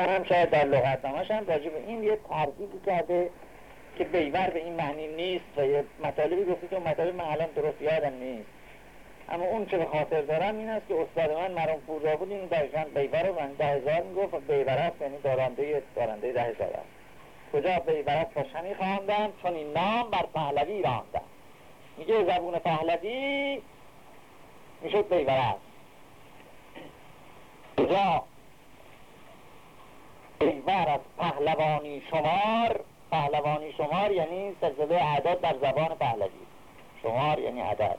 هم شاید در لغت نامش هم راجع به این یه ترکیبی کرده که بیور به این معنی نیست و یه مطالبی گفته که مطالب من الان درست یادم نیست. اما اون چه به خاطر دارم این است که استاد من مرون پور را بود این دقیقا بیور من ده هزار می‌گفت و بیور است یعنی دارنده دارنده ده هزار است. کجا بیور است باشمی خواندم چون این نام بر پهلوی راندم. میگه زبون پهلوی می‌شد بیور است. کجا؟ بیور از پهلوانی شمار. پهلوانی شمار یعنی سلسله اعداد در زبان پهلوی. شمار یعنی عدد.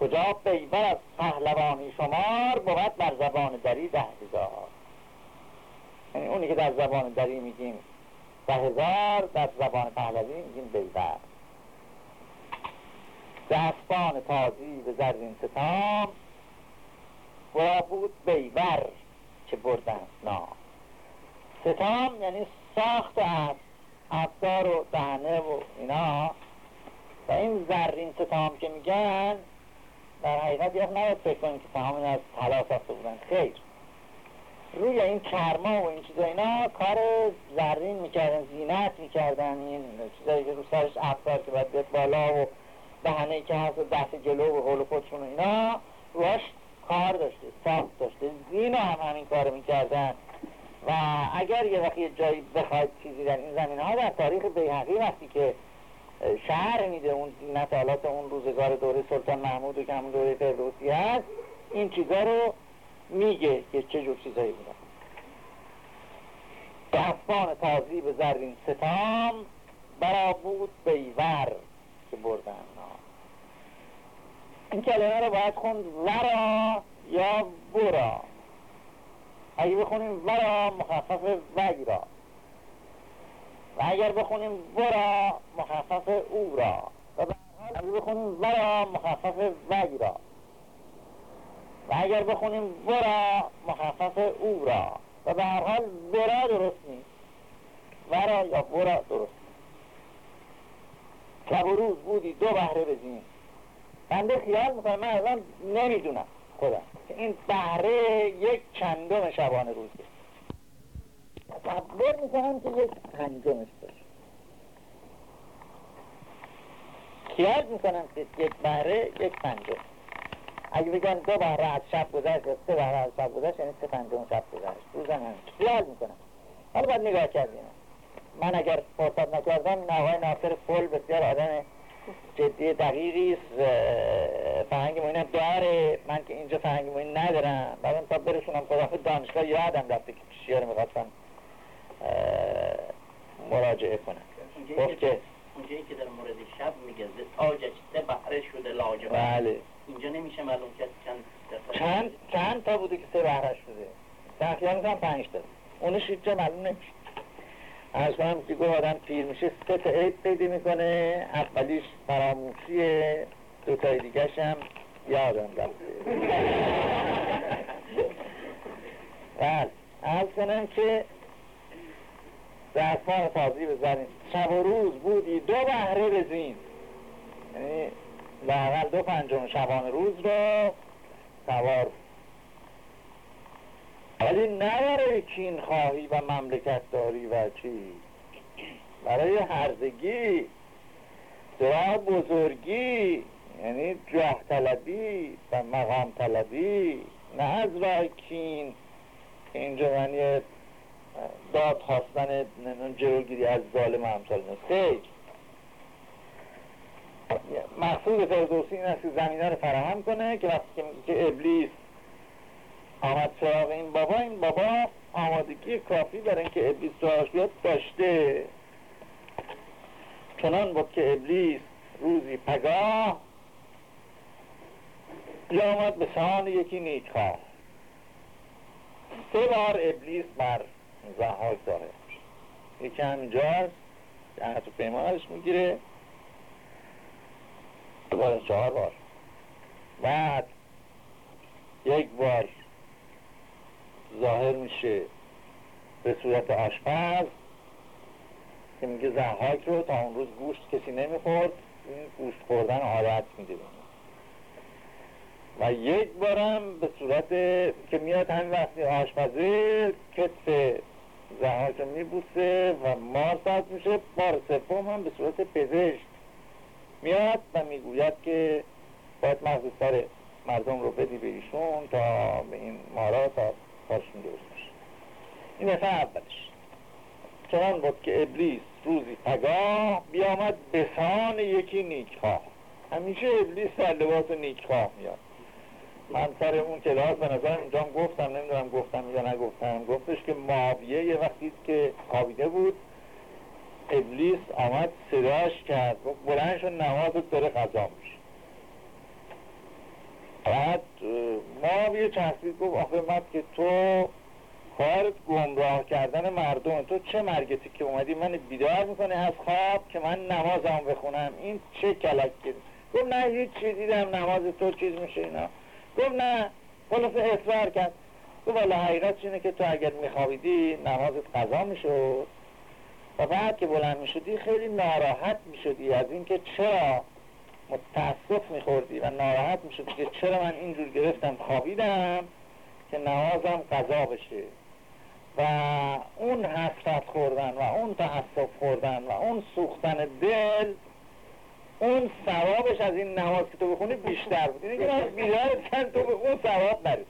کجا بیور از پهلوانی شمار بود بر زبان دری ده هزار. یعنی اونی که در زبان دری میگیم ده هزار در زبان پهلوی میگیم بیور دستان تازی به زرین ستام بود بیور که بردن نام. ستام یعنی ساخت از افکار و دهنه و اینا. و این زرین ستام که میگن در حقیقت یک نباید فکر کنید که تمام از طلا ساخته بودن. خیر. روی این کرما و این چیزا اینا کار زرین می‌کردن زینت می‌کردن این چیزایی که رو سرش افکار که باید بیاد بالا و دهنه که هست و دست جلو و حول خودشون و اینا روش کار داشته ساخت داشته. زین هم همین کار می‌کردن. و اگر یه وقتی جایی بخواید چیزی در این زمین ها در تاریخ بیهقی وقتی که شهر میده اون آلات اون روزگار دوره سلطان محمود و که همون دوره فردوسی هست این چیزا رو میگه که چه جور چیزایی بودن دستان تازی به زرین ستام برا بود بیور که بردن این کلمه رو باید خوند ورا یا برا؟ اگه بخونیم ورا مخفف وگرا و اگر بخونیم ورا مخفف او را. و اگر بخونیم ورا مخفف وگرا و اگر بخونیم ورا مخفف او را. و به هر حال ورا درست نیست. ورا یا ورا درست و روز بودی دو بهره بزین بنده خیال می‌کنم من الان نمی‌دونم. خودم. این بهره یک چندم شبانه روزه تصور می‌کنم که یک پنجمش باشه خیال می‌کنم که یک بهره یک پنجم. اگه بگن دو بهره از شب گذشت یا سه بهره از شب گذشت یعنی سه پنجم شب گذشت. روزم هم خیال می‌کنم. حالا باید نگاه کردیم. من اگر فرصت نکردم نوای ناصر فول بسیار آدم جدی دقیقی فرهنگ موین داره من که اینجا فرهنگ ندارم. بعد تا برسونم. خدا دانشگاه یادم رفته که شعر می‌خواستم مراجعه کنم. گفت که اونجایی که در مورد شب میگه تاجش سه بهره شده لاجواب بله. اینجا نمیشه معلوم کرد چند چند چند تا بوده که سه بهره شده. تقریبا میگم پنج تا. اونش اینجا معلوم نمیشه. از کنم که آدم پیر میشه. سه تا عید پیدا می‌کنه. اولیش فراموشیه. دو تای دیگه هم یادم رفته بله از کنم که دستان تازی بزنیم. شب و روز بودی دو بهره بزین. یعنی لاغل دو پنجم شبان روز رو سوار. ولی نه برای کین خواهی و مملکت داری و چی؟ برای هرزگی دعا بزرگی. یعنی جاه طلبی و مقام طلبی نه از راه کین. اینجا معنی داد خواستن جلوگیری از ظالم همسال خیر مقصود فردوسی این است که زمینه رو فراهم کنه که وقتی که ابلیس آمد سراغ این بابا این بابا آمادگی کافی برای اینکه ابلیس سراغش بیاد داشته. چنان بود که ابلیس روزی پگاه آمد به سان یکی نیکخواه سه بار ابلیس بر زحاک داره. یکی همینجاست جهت و پیمانش می‌گیره. بار چهار بار. بعد یک بار ظاهر میشه به صورت آشپز که میگه زحاک رو تا اون روز گوشت کسی نمی‌خورد این گوشت خوردن عادت میده. و یک بارم به صورت که میاد همین وقتی آشپزی کتف زهاش رو میبوسه و مار ساز میشه بار سوم هم به صورت پزشک میاد و می‌گوید که باید مغز سر مردم رو بدی به ایشون تا به این مارا تا کارشون درست این دفعه اولش. چنان بود که ابلیس روزی پگاه بیامد بسان یکی نیکخواه. همیشه ابلیس در لباس نیکخواه میاد. من سر اون کلاس به نظرم اینجا گفتم نمی‌دونم گفتم یا نگفتم گفتش که ماویه یه وقتی که خوابیده بود ابلیس آمد صداش کرد بلند شد نمازت داره قضا میشه. بعد ماویه چسبید گفت آخه مد که تو کارت گمراه کردن مردم تو چه مرگتی که اومدی؟ من بیدار می‌کنه از خواب که من نمازم بخونم. این چه کلکی گفت نه هیچ چیزی دیدم نماز تو چیز میشه اینا. گفت نه خلاصه اصرار کرد. گفت والا حقیقت اینه که تو اگر میخوابیدی نمازت قضا می‌شد. و بعد که بلند می‌شدی خیلی ناراحت می‌شدی از اینکه چرا متاسف میخوردی و ناراحت می‌شدی که چرا من اینجور گرفتم خوابیدم که نمازم قضا بشه. و اون حسرت خوردن و اون تحصف خوردن و اون سوختن دل اون ثوابش از این نماز که تو بخونی بیشتر بود. اینه که بیدار تو به اون ثواب برسید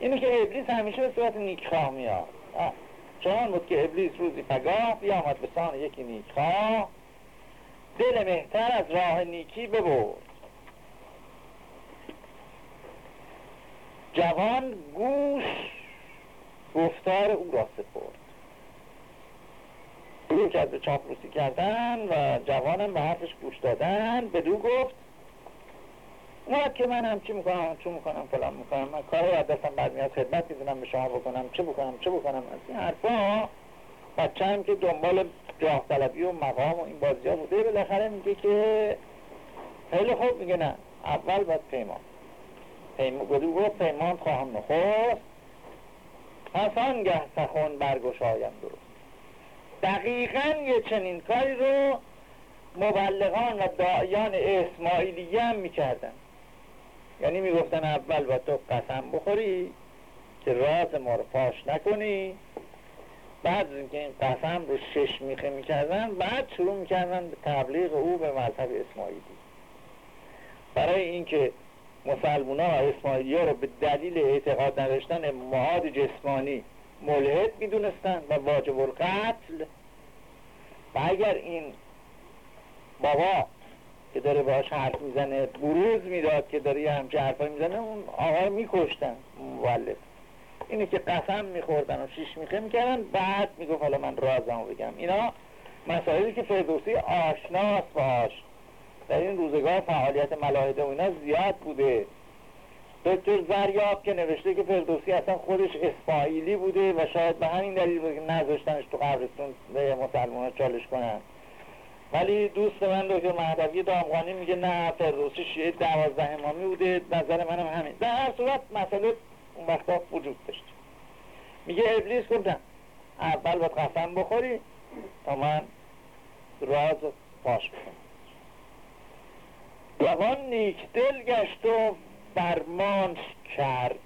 اینه که ابلیس همیشه به صورت نیکخواه میاد. چون بود که ابلیس روزی پگاه بیامد به سان یکی نیکخواه. دل مهتر از راه نیکی ببرد. جوان گوش گفتار او را سپرد. شروع کرد به چاپلوسی کردن و جوانم به حرفش گوش دادن. به دو گفت نه که من هم چی می‌کنم چی می‌کنم فلان می‌کنم. من کاری از دستم بعد میاد خدمت می‌دونم به شما بکنم چه بکنم چه بکنم. از این حرفا بچه هم که دنبال جاه طلبی و مقام و این بازی ها بوده بالاخره میگه که خیلی خوب میگه نه. اول باید پیمان. پیمان گفت پیمان خواهم نخست. پس آنگه سخن برگشایم درست. دقیقا یه چنین کاری رو مبلغان و دایان اسماعیلیه هم می‌کردن. یعنی می‌گفتن اول با تو قسم بخوری که راز ما رو فاش نکنی. بعد اینکه این قسم رو شش میخه می‌کردن بعد شروع می‌کردن به تبلیغ او به مذهب اسماعیلی. برای اینکه مسلمان ها و اسماعیلی رو به دلیل اعتقاد نداشتن معاد جسمانی ملحد می‌دونستن و واجب القتل. و اگر این بابا که داره باش حرف می‌زنه بروز می‌داد که داره یه همچه حرفای می‌زنه اون آقا میکشتن مولد. اینه که قسم میخوردن و شیش میخه می‌کردن بعد می‌گفت حالا من رازمو بگم. اینا مسائلی که فردوسی آشناست باش. در این روزگاه فعالیت ملاحده و اینا زیاد بوده. دکتر زریاب که نوشته که فردوسی اصلا خودش اسماعیلی بوده و شاید به همین دلیل بود که نذاشتنش تو قبرستون به مسلمان چالش کنن. ولی دوست من دکتر مهدوی دامغانی میگه نه فردوسی شیعه دوازده امامی بوده. نظر منم همین. در هر صورت مسئله اون وقتا وجود داشت. میگه ابلیس گفتم اول باید قسم بخوری تا من راز پاش بکنم. جوان نیک دل گشت و فرمان کرد.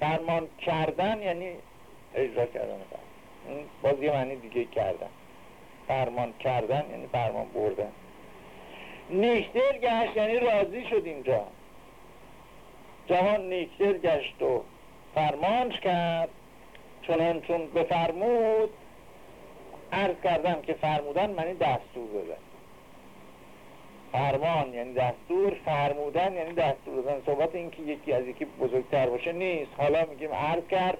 فرمان کردن یعنی اجرا کردن. باز یه معنی دیگه کردن. فرمان کردن یعنی فرمان بردن. نیکتر گشت یعنی راضی شد اینجا. جوان نیکتر گشت و فرمانش کرد. چون چون بفرمود عرض کردم که فرمودن معنی دستور بده فرمان یعنی دستور فرمودن یعنی دستور. دادن صحبت این که یکی از یکی بزرگتر باشه نیست. حالا میگیم عرض کرد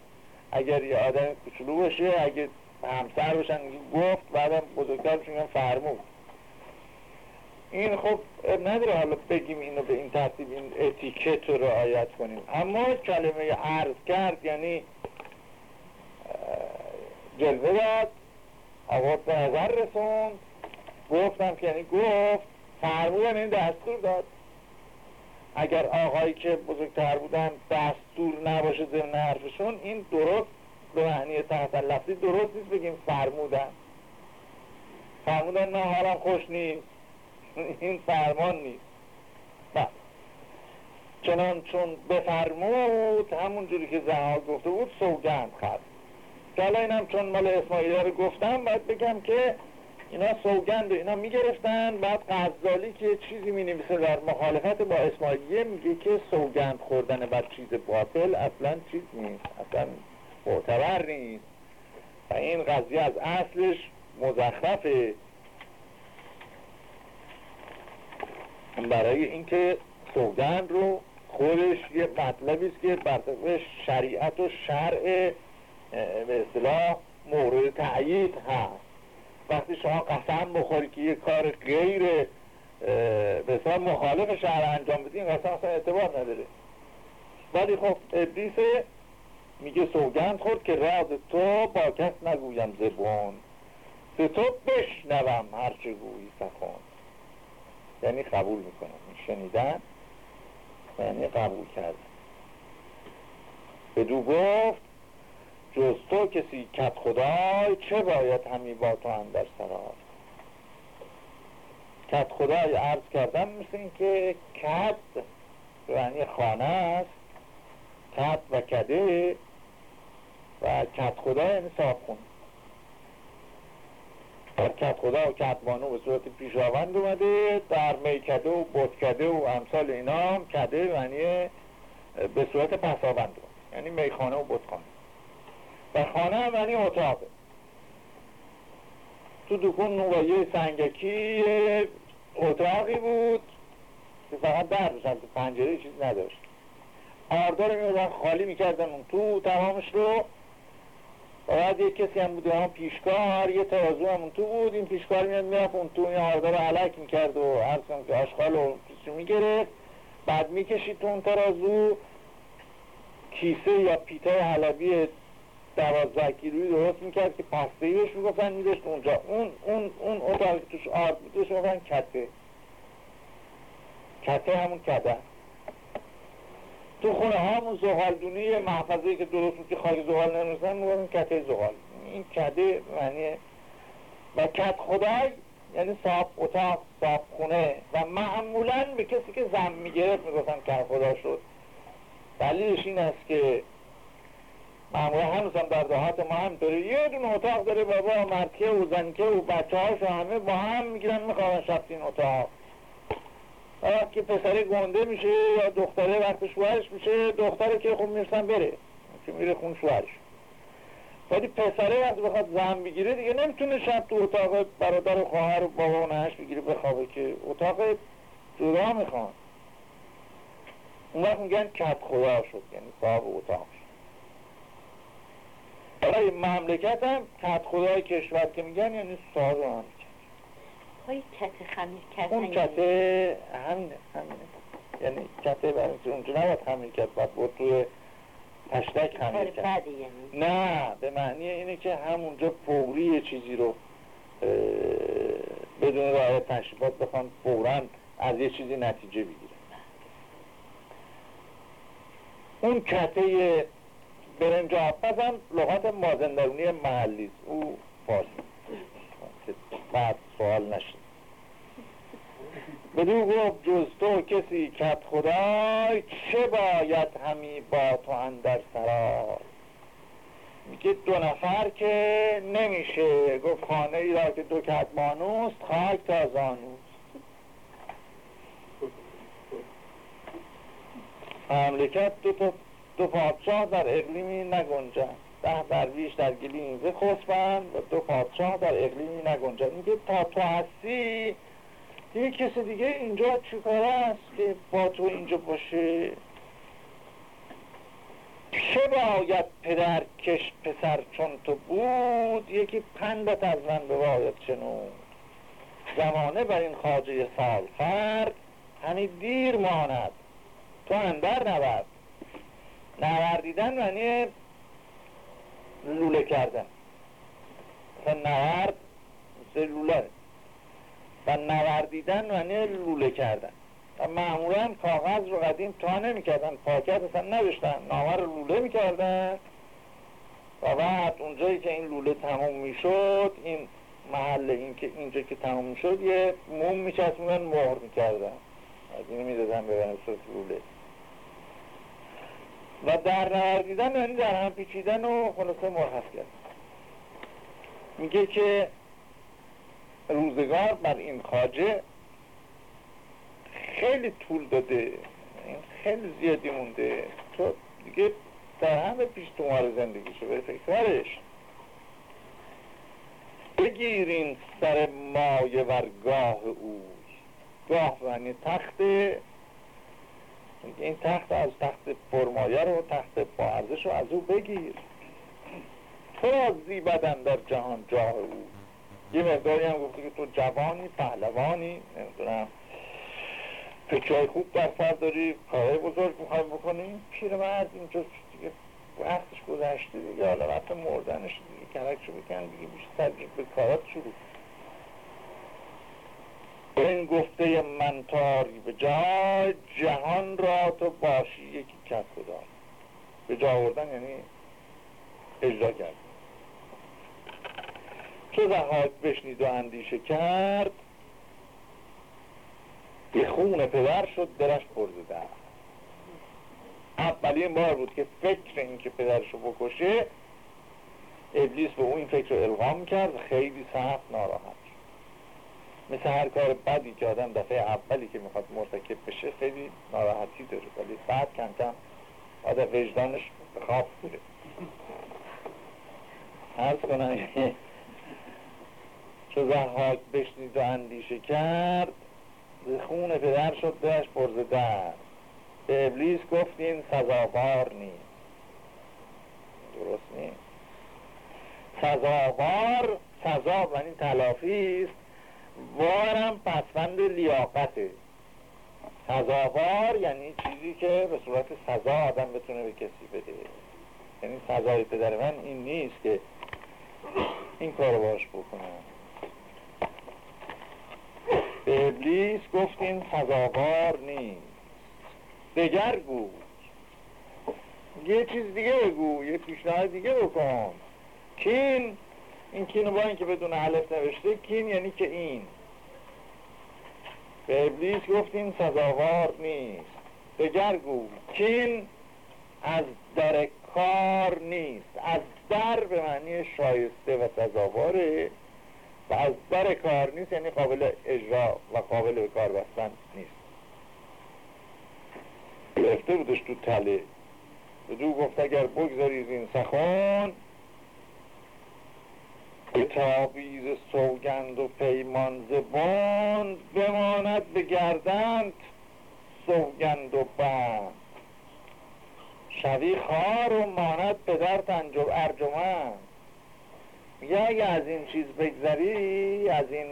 اگر یه آدم کوچولو باشه اگه همسر باشن گفت بعدم بزرگتر میگن فرمود. این خب نداره حالا بگیم اینو به این ترتیب این اتیکت رو رعایت کنیم. اما کلمه عرض کرد یعنی جلوه داد آورد به نظر رسوند. گفتم که یعنی گفت فرمودن این دستور داد. اگر آقایی که بزرگتر بودن دستور نباشه ضمن حرفشون این درست به معنی تحت لفظی درست نیست بگیم فرمودن. فرمودن نه حالا خوش نیست. این فرمان نیست. چنان چون بفرمود همون جوری که زهاد گفته بود سوگند خواست که حالا اینم چون مال اسماعیل رو گفتم باید بگم که اینا سوگند و اینا می‌گرفتن. بعد غزالی که چیزی می نویسه در مخالفت با اسماعیلیه میگه که سوگند خوردن بر چیز باطل اصلا چیز نیست. اصلا معتبر نیست. و این قضیه از اصلش مزخرفه. برای اینکه سوگند رو خودش یه مطلبی است که بر شریعت و شرع به اصطلاح مورد تأیید هست. وقتی شما قسم بخوری که یه کار غیر به مخالف شهر انجام بدین قسم اصلا اعتبار نداره. ولی خب ابلیس میگه سوگند خورد که راز تو با کس نگویم زبون. به تو بشنوم هرچه گویی سخون یعنی قبول می‌کنم. شنیدن یعنی قبول کردن. دو گفت جز تو کسی کت خدای چه باید همی با تو اندر سرار کت خدای عرض کردم مثل که کت یعنی خانه است. کت و کده و کت خدا یعنی صاحب در کت خدا و کتبانو به صورت پیشاوند اومده در میکده و بودکده و امثال اینا هم کده یعنی به صورت پساوند. یعنی میخانه و بودخانه و خانه هم یعنی اتاقه تو دکون نوبایه سنگکی اتاقی بود. که فقط در روشن تو پنجره چیز نداشت. آردار میادن خالی می‌کردن اون تو تمامش رو. بعد یک کسی هم بود هم پیشکار یه ترازو هم تو بود. این پیشکار میاد می‌رفت اون تو این آردار رو علک می‌کرد و عرض که آشغال رو می‌گرفت. بعد می‌کشید تو اون ترازو. کیسه یا پیتای حلبی دوازده کیلویی درست می‌کرد که پسته بهش می‌گفتن میداشت اونجا. اون اون اون اتاقی توش آرد بود می‌گفتن کته. کته همون کده. تو خونه همون زغالدونی محفظه که درست که خاک زغال نمی‌رسن می‌گفتن کته زغال. این کده معنی و کت خدای یعنی صاحب اتاق صاحب خونه. و معمولا به کسی که زن می‌گرفت می‌گفتن کت خدا شد. دلیلش این است که معمولا هنوز هم در دهات ما هم داره یه دون اتاق داره بابا مرکه و زنکه و بچه هاش همه با هم می‌گیرن می‌خوان شخص این اتاق. وقتی که پسره گنده میشه یا دختره وقت شوهرش میشه دختره که خب می‌رسن بره. که میره خون شوهرش. ولی پسره وقتی بخواد زن بگیره دیگه نمی‌تونه شب تو اتاق برادر و خواهر و بابا و نهش بگیره بخوابه که اتاق جدا می‌خوان اون وقت میگن کت خدا شد یعنی صاحب اتاق. برای مملکت هم کت خدای کشور که میگن یعنی صاحب مملکت های کت خمیر اون کته همینه همینه. یعنی کته برای اونجا نباید خمیر کرد باید بود توی پشتک خمیر کرد یعنی. نه به معنی اینه که همونجا فوری چیزی رو بدون راه تشریفات بخوان فورا از یه چیزی نتیجه بگیره اون کته برنج آبپز هم لغت مازندرونی محلی او فارسی. بعد سوال نشد. بدو گفت جز تو کسی کت خدای چه باید همی با تو اندر سرای میگه دو نفر که نمیشه. گفت خانه ای را که دو کت بانوست خاک تا زانوست. مملکت دو, دو پادشاه در اقلیمی نگنجن ده درویش در گلیم. خسبن و دو پادشاه در اقلیمی نگنجن میگه تا تو هستی دیگه کسی دیگه اینجا چیکار است که با تو اینجا باشه؟ چه باید پدر کش پسر چون تو بود؟ یکی پندت از من به باید چنون زمانه بر این خاجه سال فرد همی دیر ماند. تو اندر نورد نوردیدن معنی لوله کردن. مثلا نورد مثل لوله. و نوردیدن معنی لوله کردن. و معمولا کاغذ رو قدیم تا نمی‌کردن. پاکت اصلا نداشتن. نامه رو لوله می‌کردن. و بعد اونجایی که این لوله تموم می‌شد این محل این که اینجا که تموم می‌شد یه موم میچسبوندن مهر می‌کردن. از این می‌دادن به صورت لوله. و در نوردیدن یعنی در هم پیچیدن و خلاصه مرخص کرد. میگه که روزگار بر این خاجه خیلی طول داده خیلی زیادی مونده. تو دیگه در همه پیش تومار زندگیشو به فکرش. بگیرین سر مایه ورگاه او گاه یعنی تخت این تخت از تخت پرمایه رو تخت با ارزش رو از او بگیر. تو زیبدن در جهان جاه او. یه مقداری هم گفته که تو جوانی پهلوانی نمی‌دونم. فکرهای خوب در سر داری کارهای بزرگ می‌خوای بکنی؟ پیرمرد اینجا دیگه وقتش گذشته دیگه. حالا وقت مردنش دیگه. کرکشو بکن دیگه بیشتر به کارات شروع این گفته منتاری به جای جهان را تو باشی یکی کس خدا. به جا آوردن یعنی اجرا کرد چو زهاک بشنید و اندیشه کرد به خون پدر شد درش پرزده اولین بار بود که فکر این که پدرش رو بکشه ابلیس به اون این فکر رو الغام کرد خیلی سخت ناراحت. مثل هر کار بدی که آدم دفعه اولی که می‌خواد مرتکب بشه خیلی ناراحتی داره. ولی بعد کم کم آدم وجدانش خواب بوده. عرض کنم چو زحاک بشنید و اندیشه کرد خون پدر شد دهش پرز در به ابلیس گفت این سزاوار نیست. درست نیست. سزاوار سزا و این تلافی است. وارم پسفند لیاقته. سزاوار یعنی چیزی که به صورت سزا آدم بتونه به کسی بده. یعنی سزای پدر من این نیست که این کار باش بکنم به ابلیس گفت این سزاوار نیست. دگر گو. یه چیز دیگه بگو یه پیشنهاد دیگه بکن. کین این کینو با اینکه بدون علف نوشته کین یعنی که این. به ابلیس گفت این سزاوار نیست. دگر گو کین از در کار نیست. از در به معنی شایسته و سزاواره و از در کار نیست یعنی قابل اجرا و قابل به کار بستن نیست. گرفته بودش تو تله. به دو گفت اگر بگذارید این سخن به تابیز سوگند و پیمان زبان بماند به گردند سوگند و بند شوی خار و ماند پدر تنجب ارجمند. میگه اگه از این چیز بگذری از این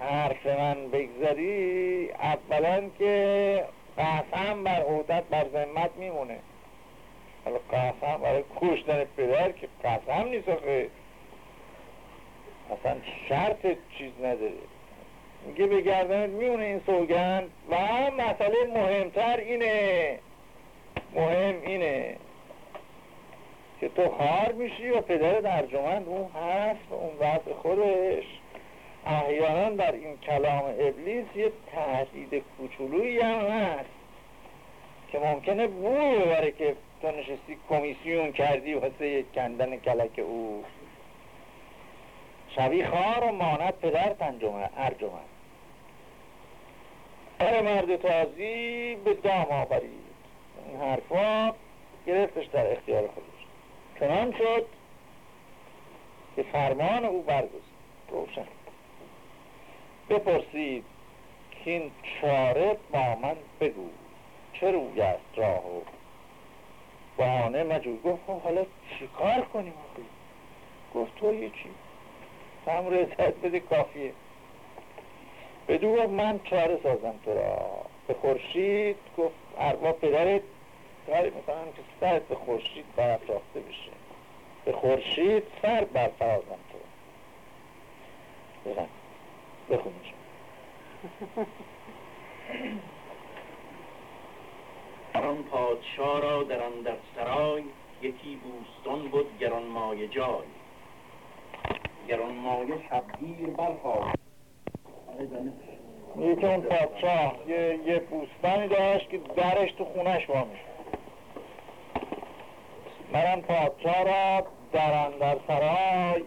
حرف من بگذری اولا که قسم بر عودت بر ذمت میمونه. حالا قسم برای کشتن پدر که قسم نیست اصلا شرط چیز نداره. میگه به گردنت میونه این سوگند. و مسئله مهمتر اینه. مهم اینه که تو خار میشی و پدر درجمند اون هست و اون وضع خودش. احیانا در این کلام ابلیس یه تهدید کوچولویی هم هست که ممکنه بوی ببره که تو نشستی کمیسیون کردی واسه کندن کلک او. شبی خار و ماند پدر تنجمه ارجمه. ار مرد تازی به دام آورید. این حرفا گرفتش در اختیار خودش. چنان شد که فرمان او برگزید. روشن. بپرسید که این چاره با من بگو. چه روی است راه و بهانه مجور گفت خب حالا چیکار کنیم گفت تو یه چی؟ هم رسد بده کافیه. بدو گفت من چاره سازم تو را. به خورشید گفت اروا پدرت کاری می‌کنم که سرت به خورشید برافراخته بشه. به خورشید سر برفرازم تو. بزن. بخونش آن پادشاه را در آن در سرای یکی بوستان بود گران مایه جای. گران مایه شبگیر برخواست یکی اون پادشاه یه, یه بوستانی داشت که درش تو خونش وا من پادشاه را در اندر سرای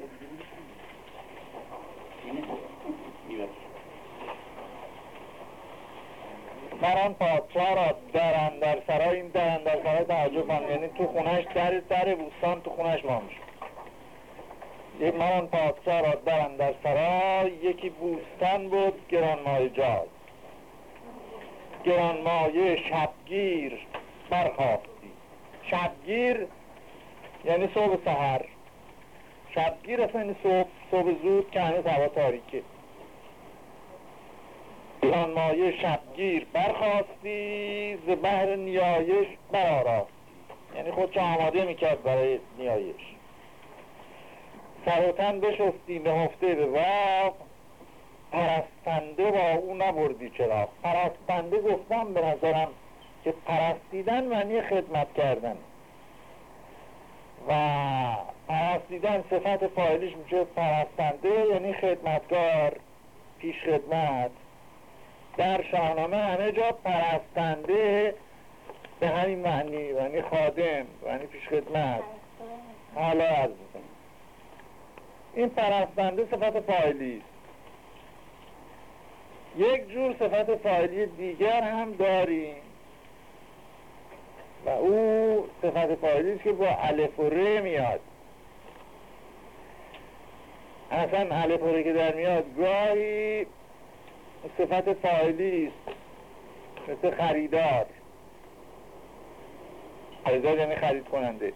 من پادشاه را در اندر سرای این در اندر سرای توجه کن یعنی تو خونش در در بوستان تو خونش ما میشه من پادشاه را در اندر سرای یکی بوستان بود گرانمایه جای گرانمایه شبگیر برخواستی شبگیر یعنی صبح سهر شبگیر اصلا یعنی صبح, صبح زود که هنوز هوا تاریکه. گرانمایه شبگیر برخواستی ز نیایش براراستی یعنی خودشو آماده می‌کرد برای نیایش. سر بشستی به هفته به واق پرستنده با او نبردی چرا؟ پرستنده گفتم به نظرم که پرستیدن معنی خدمت کردن. و پرستیدن صفت فایلیش میشه پرستنده یعنی خدمتگار پیش خدمت. در شاهنامه همه جا پرستنده به همین معنی یعنی خادم یعنی پیش خدمت. حالا از این پرستنده صفت فایلی است. یک جور صفت فایلی دیگر هم داریم. و او صفت فایلی است که با الف و ر میاد. اصلا الف و ر که در میاد گاهی صفت فایلی است. مثل خریدار. خریدار یعنی خرید کننده.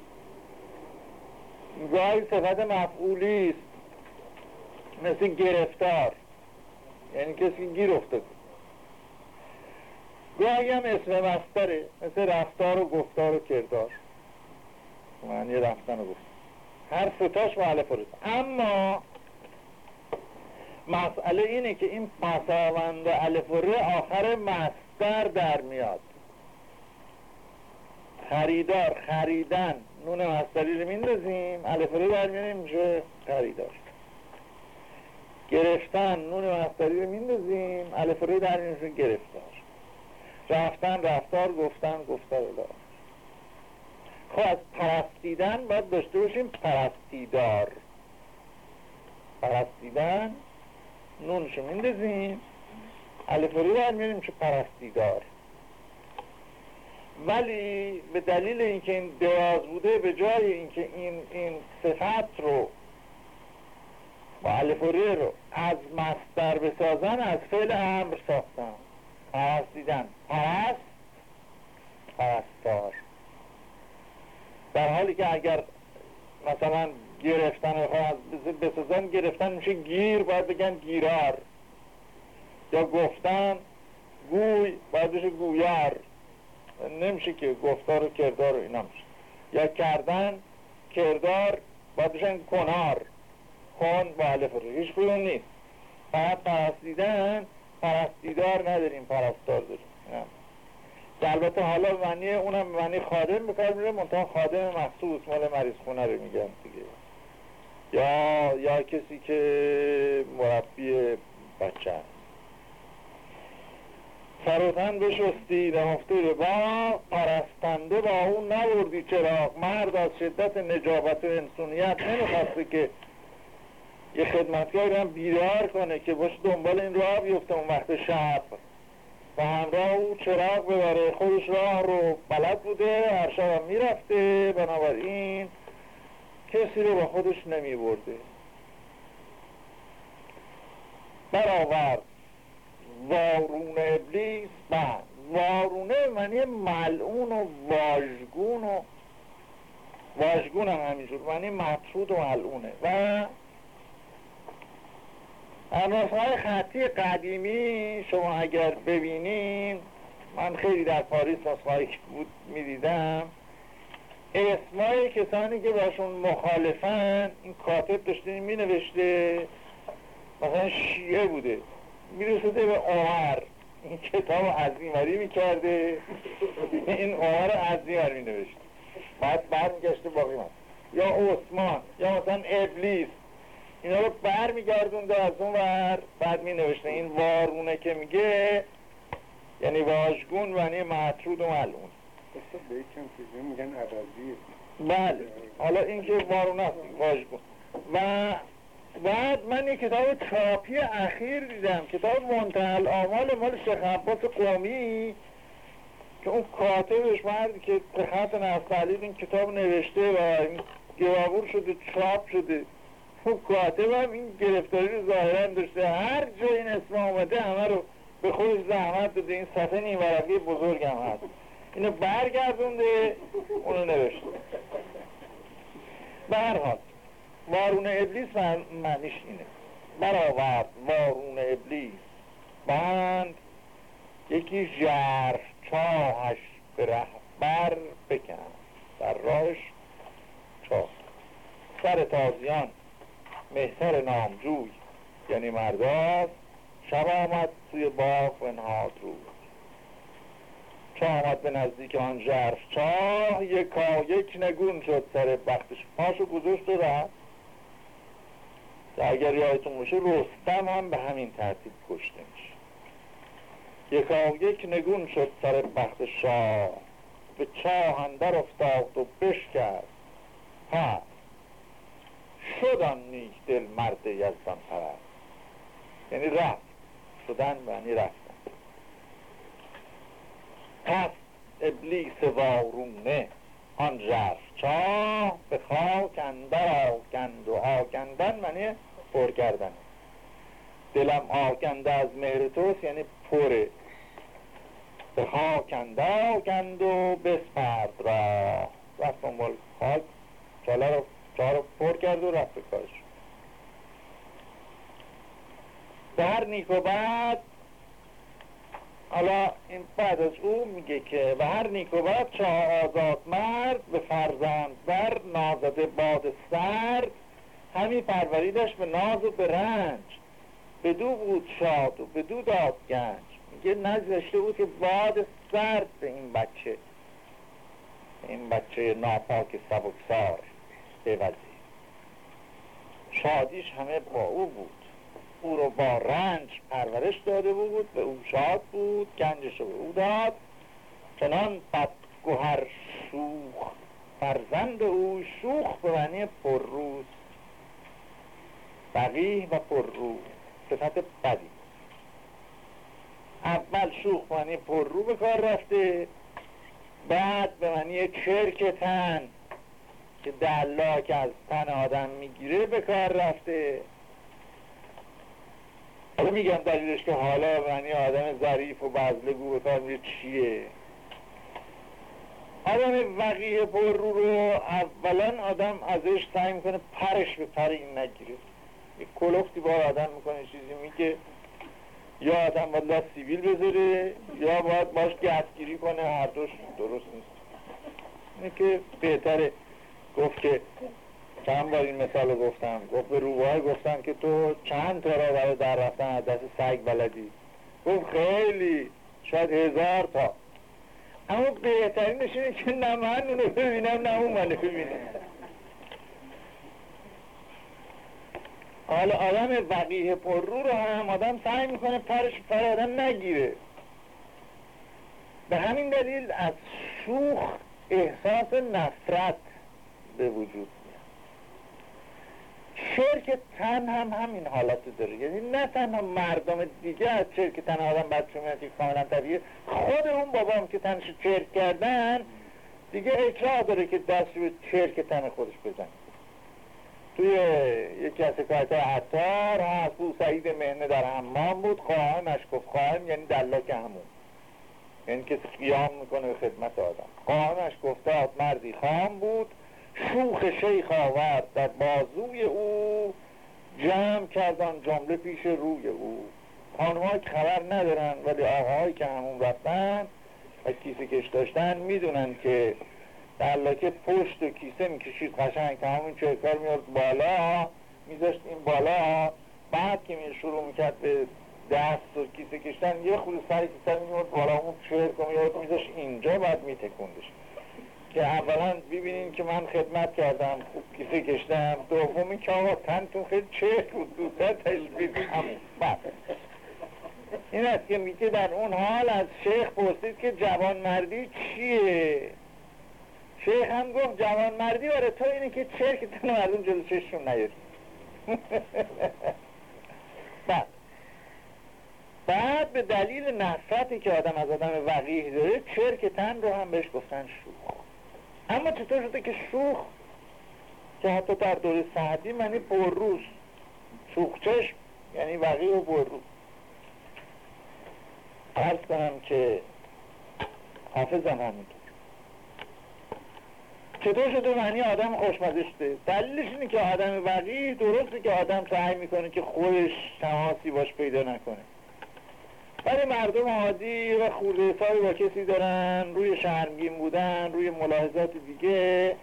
گاهی صفت مفعولی است. مثل گرفتار. یعنی کسی گیر افتاده. گاهی هم اسم مستره مثل رفتار و گفتار و کردار. معنی رفتن و گفت هر ستاش معلف اما مسئله اینه که این پساوند الف و آخر مستر در میاد. خریدار خریدن. نون مستری رو میندازیم الف و در میانیم میشه خریدار. گرفتن نون مستری رو میندازیم الف رو در میشه گرفتار رفتن رفتار گفتن گفتار دار. خب از پرستیدن باید داشته باشیم پرستیدار پرستیدن نونشو میندازیم الف رو در میاریم که پرستیدار ولی به دلیل اینکه این دراز بوده به جای اینکه این این صفت رو با الف رو از مستر بسازن از فعل امر ساختن. پرستیدن پرست؟ پرستار. در حالی که اگر مثلا گرفتن بسازن گرفتن میشه گیر باید بگن گیرار. یا گفتن گوی باید بشه گویار. نمیشه که گفتار و کردار و اینا میشه. یا کردن کردار باید بشن کنار. کن با علف رو. هیچ کدوم نیست. فقط پرستیدن پرستیدار نداریم پرستار داریم. البته حالا معنی اونم معنی خادم بکار میره منتها خادم مخصوص مال مریض خونه رو میگن دیگه. یا یا کسی که مربی بچه هست فروتن بشستی نهفته با پرستنده با اون نبردی چراغ مرد از شدت نجابت و انسونیت نمی‌خواسته که یه خدمتگاه هم بیدار کنه که باش دنبال این راه بیفته اون وقت شب. و همراه او چراغ ببره. خودش راه رو بلد بوده هر شب هم می‌رفته. بنابراین کسی رو با خودش نمی برده برآورد. وارون ابلیس بعد وارونه معنی ملعون و واژگون و واژگون هم همینجور. معنی مطرود و ملعونه. و های خطی قدیمی شما اگر ببینین من خیلی در پاریس نسخه‌ای که بود می‌دیدم. اسمای کسانی که باشون مخالفن این کاتب داشته می نوشته مثلا شیعه بوده. میرسده به عمر. این کتاب عظیمری می‌کرده. این عمر عظیمر می نوشته بعد برمیگشته باقی من یا عثمان یا مثلا ابلیس. اینا رو بر میگردونده از اون ور. بعد می نوشته این وارونه که میگه یعنی واژگون یعنی مطرود و معلوم. به میگن عوضی بله. حالا این که وارونه است واجب و بعد من یک کتاب چاپی اخیر دیدم کتاب منتهل آمال مال شیخ عباس قومی که اون کاتبش مردی که به خط نستعلیق این کتاب نوشته و این گوابور شده چاپ شده. اون کاتب هم این گرفتاری رو ظاهرا داشته. هر جا این اسم آمده همه رو به خودش زحمت داده. این صفحه نیم بزرگ هم هست. اینو برگردونده اونو نوشته. به هر حال وارون ابلیس معنیش اینه. برآورد وارون ابلیس. بند یکی جرف چاهش به رهبر بکن. در راهش چاه. سر تازیان. مهتر نامجوی یعنی مرداز شب آمد توی باغ و روی چاه آمد به نزدیک آن جرف چاه یکا یک نگون شد سر بختش. پاشو گذاشت و رفت. اگر یادتون باشه رستم هم به همین ترتیب کشته میشه. یکا یک نگون شد سر بخت شاه. به چاه اندر افتاد و بشکرد پس شد آن نیک دل مرد یزدان پرست. یعنی رفت. شدن یعنی رفتن پس ابلیس وارونه. آن چاه به خاک اندر آکند و آکندن معنی پر کردن. دلم آکنده از مهر توست یعنی پره به خاک اندر آکند و بسپرد را رفت دنبال خاک چاله رو چاه رو پر کرد و رفت کارش. در نیک و بعد حالا این بعد از او میگه که و هر نیک و بعد چاه آزاد مرد به فرزند بر نازده باد سرد همین پروریدش به ناز و به رنج. بدو بود شاد و بدو داد گنج. میگه نزدشته بود که باد سرد به این بچه این بچه ناپاک سبکسار. بوزی شادیش همه با او بود. او رو با رنج پرورش داده بود به او شاد بود گنجش رو به او داد. چنان بدگوهر شوخ فرزند او شوخ به معنی پرروز. بقیه و پررو صفت بدی. اول شوخ معنی پررو به کار رفته بعد به معنی چرک تن که دلاک از تن آدم می‌گیره به کار رفته. حالا میگم دلیلش که حالا معنی آدم ظریف و بزلگو کار چیه. آدم وقیه پر رو رو اولا آدم ازش سعی می‌کنه پرش به پر این نگیره. یک کلوفتی با آدم می‌کنه چیزی میگه. یا آدم باید سیویل بذاره یا باید باش گستگیری کنه هر دوش درست نیست. اینه که بهتره. گفت که چند بار این مثال گفتم. گفت به روباه گفتم که تو چند تا را برای در رفتن از دست سگ بلدی؟ گفت خیلی. شاید هزار تا. اما بهترینش اینه که نه من اونو ببینم نه اون منو ببینم حالا آدم وقیه پر رو رو هم آدم سعی می‌کنه پرش پر آدم نگیره. به همین دلیل از شوخ احساس نفرت به وجود شرک تن هم همین حالت داره. یعنی نه تنها مردم دیگه از چرک تن آدم بدشومیت که کاملا طبیعه خود اون بابام که تنش چرک کردن دیگه اکراه داره که دست به چرک تن خودش بزن توی یکی از حکایت عطار هست سعید مهنه در حمام بود. خواهمش گفت خواهم یعنی دلاک همون. یعنی کسی قیام می‌کنه به خدمت آدم. خواهمش گفتاد مردی خام بود. شوخ شیخ آورد در بازوی او جمع کردن جمله پیش روی او. خانمها خبر ندارن ولی آقاهایی که همون رفتن و کیسه کش داشتن می‌دونن که در پشت و کیسه می‌کشید قشنگ که همون کار میارد بالا میذاشت این بالا. بعد که می شروع می‌کرد به دست و کیسه کشتن یه خود سر کیسه میورد بالا اون چرک میارد میذاشت اینجا بعد میتکوندش. که اولا ببینین که من خدمت کردم خوب کیسه کشتم. دومی که آقا تنتون خیلی چرک بود دوستر تشبید همون بعد. این است که میگه در اون حال از شیخ پرسید که جوان مردی چیه؟ شیخ هم گفت جوان مردی باره تو اینه که چرک تن مردم جلو چششون نیاری بعد. بعد به دلیل نفرتی که آدم از آدم وقیه داره چرک تن رو هم بهش گفتن شوخ. اما چطور شده که شوخ که حتی در دوره سعدی معنی روز شوخ چشم یعنی وقیه و روز عرض کنم که حافظم همینطور. چطور شده معنی آدم خوشمزه شده دلیلش اینه که آدم وقیه درسته که آدم سعی می‌کنه که خودش تماسی باش پیدا نکنه. ولی مردم عادی و خورده با کسی دارن روی شرمگین بودن روی ملاحظات دیگه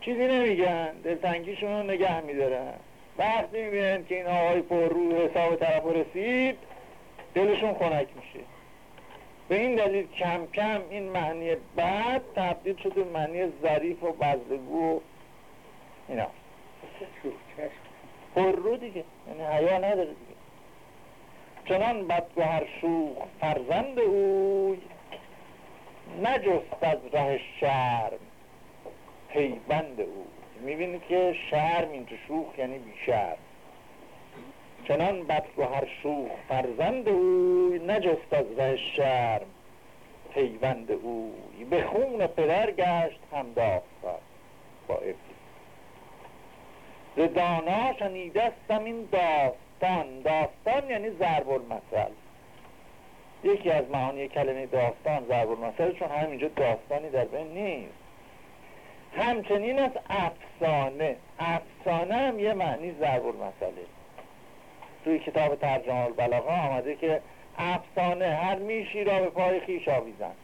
چیزی نمیگن دلتنگیشون رو نگه میدارن. وقتی می‌بینن که این آقای پر رو حساب طرف رسید دلشون خنک میشه. به این دلیل کم کم این معنی بعد تبدیل شده معنی ظریف و بزدگو و اینا. پر رو دیگه یعنی حیا نداره دیگه. چنان بدگوهر شوخ فرزند اوی نجست از ره شرم پیبند او. می‌بینید که شرم این شوخ یعنی بیشرم. چنان بدگوهر شوخ فرزند اوی نجست از ره شرم پیوند اوی به خون پدر گشت هم داستان با ز دانا شنیدستم این داستان. داستان یعنی ضرب المثل یکی از معانی کلمه داستان ضرب المثل چون همینجا داستانی در بین نیست. همچنین از افسانه. افسانه هم یه معنی ضرب المثله توی کتاب ترجمه البلاغه آمده که افسانه هر میشی را به پای خیش آویزن.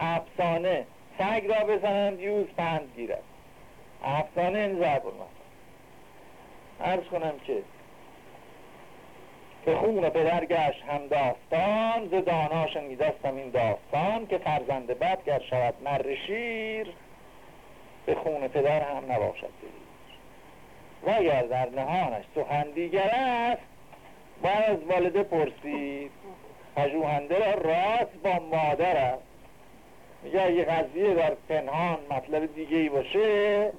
افسانه سگ را بزنند یوز پند گیرد. افسانه این ضرب المثل عرض کنم که به خون پدر هم داستان ز دانا شنیدستم این داستان که فرزند بد گر شود مر شیر به خون پدر هم نباشد و اگر در نهانش سخن دیگر است باید از والده پرسید پژوهنده را راست با مادر است. میگه اگه قضیه در پنهان مطلب دیگه ای باشه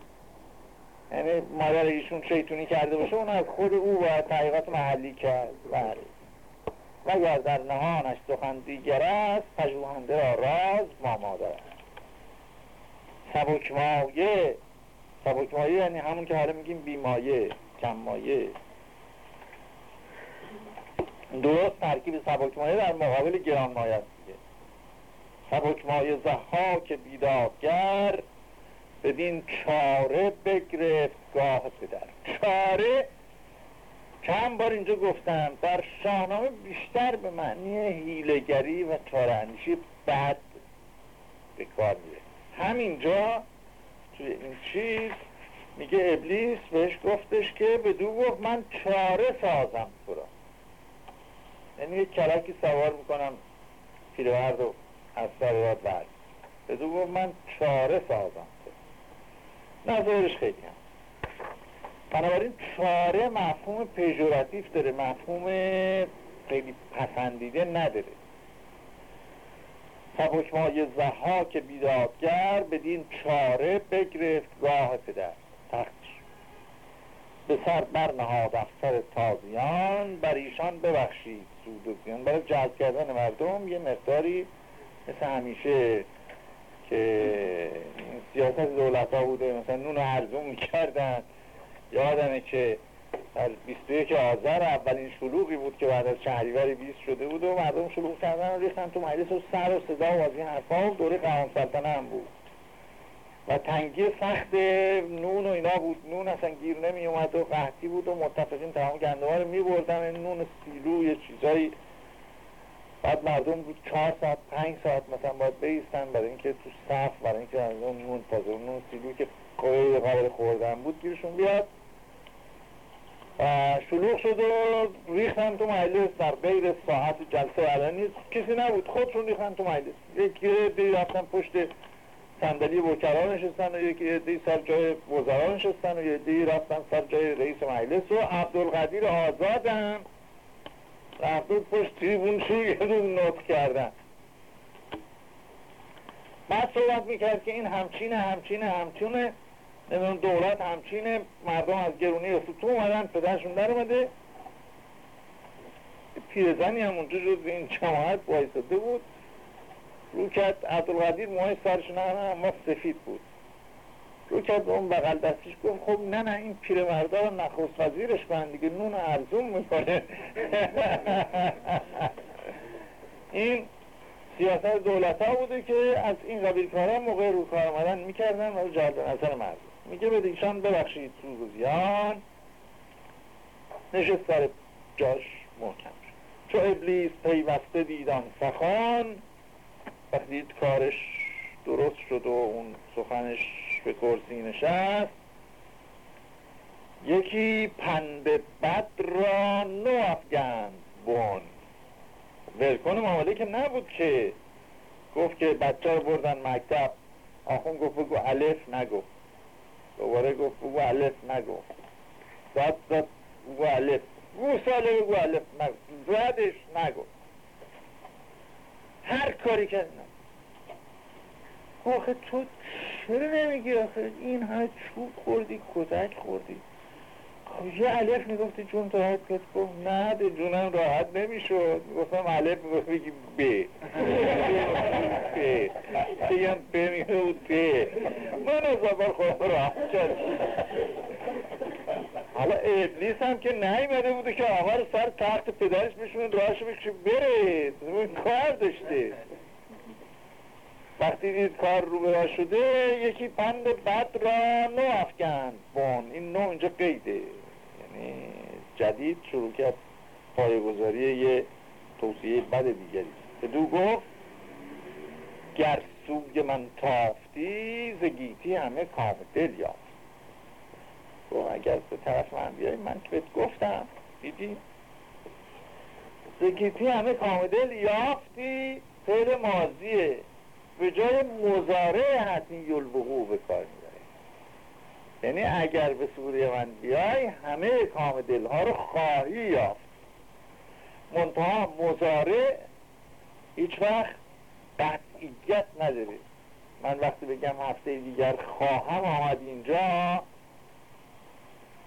یعنی مادر ایشون شیطونی کرده باشه اون از خود او باید تحقیقات محلی کرد بله. و اگر در نهانش سخن دیگر است پژوهنده را راز ما مادر است سبکمایه. سبکمایه یعنی همون که حالا میگیم بیمایه کممایه. درست ترکیب سبکمایه در مقابل گرانمایه است دیگه. سبکمایه زحاک بیدادگر بدین چاره بگرفت گاه پدر. چاره؟ چند بار اینجا گفتم در شاهنامه بیشتر به معنی هیلگری و چاره اندیشی بد به کار میره. همینجا توی این چیز میگه ابلیس بهش گفتش که به دو گفت من چاره سازم تو را. یعنی یک کلکی سوار می‌کنم پیرورد و از سر بعد. به دو گفت من چاره سازم. نظرش خیلی هم. بنابراین چاره مفهوم پژوراتیف داره. مفهوم خیلی پسندیده نداره. سبکمای زها که بیدادگر بدین چاره بگرفت گاه پدر. تختش به سر برنهاد افسر تازیان بر ایشان ببخشید. سود و برای جذب کردن مردم یه مقداری مثل همیشه که سیاست دولت بوده مثلا نون ارزون می‌کردن. یادمه که در 21 آذر اولین شلوغی بود که بعد از شهریور 20 شده بود و مردم شلوغ کردن و ریختن تو مجلس و سر و صدا و از این حرفا دوره قوام هم بود. و تنگی سخت نون و اینا بود. نون اصلا گیر نمی اومد و قحطی بود و متفقین تمام گندم رو می بردن نون سیلو یه چیزایی بعد مردم بود چهار ساعت پنج ساعت مثلا باید بیستن برای اینکه تو صف برای اینکه از اون نون تازه نون سیلو که قوی قابل خوردن بود گیرشون بیاد. شلوغ شد و ریختن تو مجلس در غیر ساعت جلسه علنی کسی نبود خودشون ریختن تو مجلس. یکی دی رفتن پشت صندلی بکرا نشستن و یکی دی سر جای وزرا نشستن و یکی رفتن سر جای رئیس مجلس و عبدالقدیر آزادن. رفتون پشت تریبون یه دون نوت کردن بعد صحبت می‌کرد که این همچینه همچینه همچونه نمی‌دونم دولت همچینه مردم از گرونی تو اومدن پدرشون در اومده پیرزنی هم اونجا جز این جماعت بایستده بود رو کرد عبدالقدیر موهای سرش نه اما سفید بود رو کرد اون بغل دستش گفت خب نه نه این پیرمردا رو نخست وزیرش کنن دیگه نون ارزون می‌کنه. این سیاست دولت ها بوده که از این قبیل کارا موقع رو کار آمدن می‌کردن و جلب نظر مردم. میگه به دیشان ببخشید سوزیان نشست سر جاش محکم چو ابلیس پیوسته دیدان سخان وقتی کارش درست شد و اون سخنش به کرسی نشست. یکی پند بد را نو افگند بون ولکن معامله که نبود که. گفت که بچه رو بردن مکتب. آخون گفت بگو الف نگو دوباره گفت بگو الف نگو داد داد بگو الف. ساله بگو الف نگو زدش نگو هر کاری که آخه تو چرا نمیگی آخه؟ این همه چوب خوردی کتک خوردی. خب یه علف می‌گفتی جون تو کت گفت نه ده جونم راحت نمی‌شد. گفتم علف می‌گفت بگی ب. بگم ب می‌گفت ب. من از اول خود راحت کرد حالا ابلیس هم که نیمده بوده که رو سر تخت پدرش بشون راهش بشه بره. کار داشته. وقتی دید کار رو برا شده یکی پند بد را نو افکند بون این نو اینجا قیده. یعنی جدید شروع کرد پایگذاری یه توصیه بد دیگری. به دو گفت گر من تافتی زگیتی همه کام دل یافت. گفت اگر به طرف من بیایی من که بهت گفتم. دیدی؟ زگیتی همه کام دل یافتی فعل ماضیه. به جای مزاره هست این یلبقو به کار می‌بره یعنی اگر به سوریه من بیای همه کام دلها رو خواهی یافت. منتها مزاره هیچ وقت قطعیت نداره. من وقتی بگم هفته دیگر خواهم آمد اینجا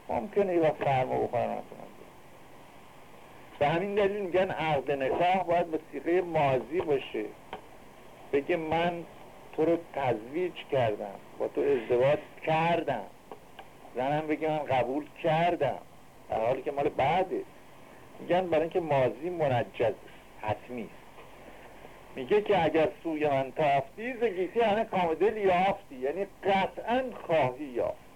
ممکنه یه وقت فرما بخورم به همین دلیل میگن عقد نکاح باید به سیغه ماضی باشه. بگه من تو رو تزویج کردم با تو ازدواج کردم. زنم بگه من قبول کردم. در حالی که مال بعده. میگن برای اینکه ماضی منجز حتمی. میگه که اگر سوی من تافتی زگیتی همه کامدل یافتی یعنی قطعا خواهی یافت.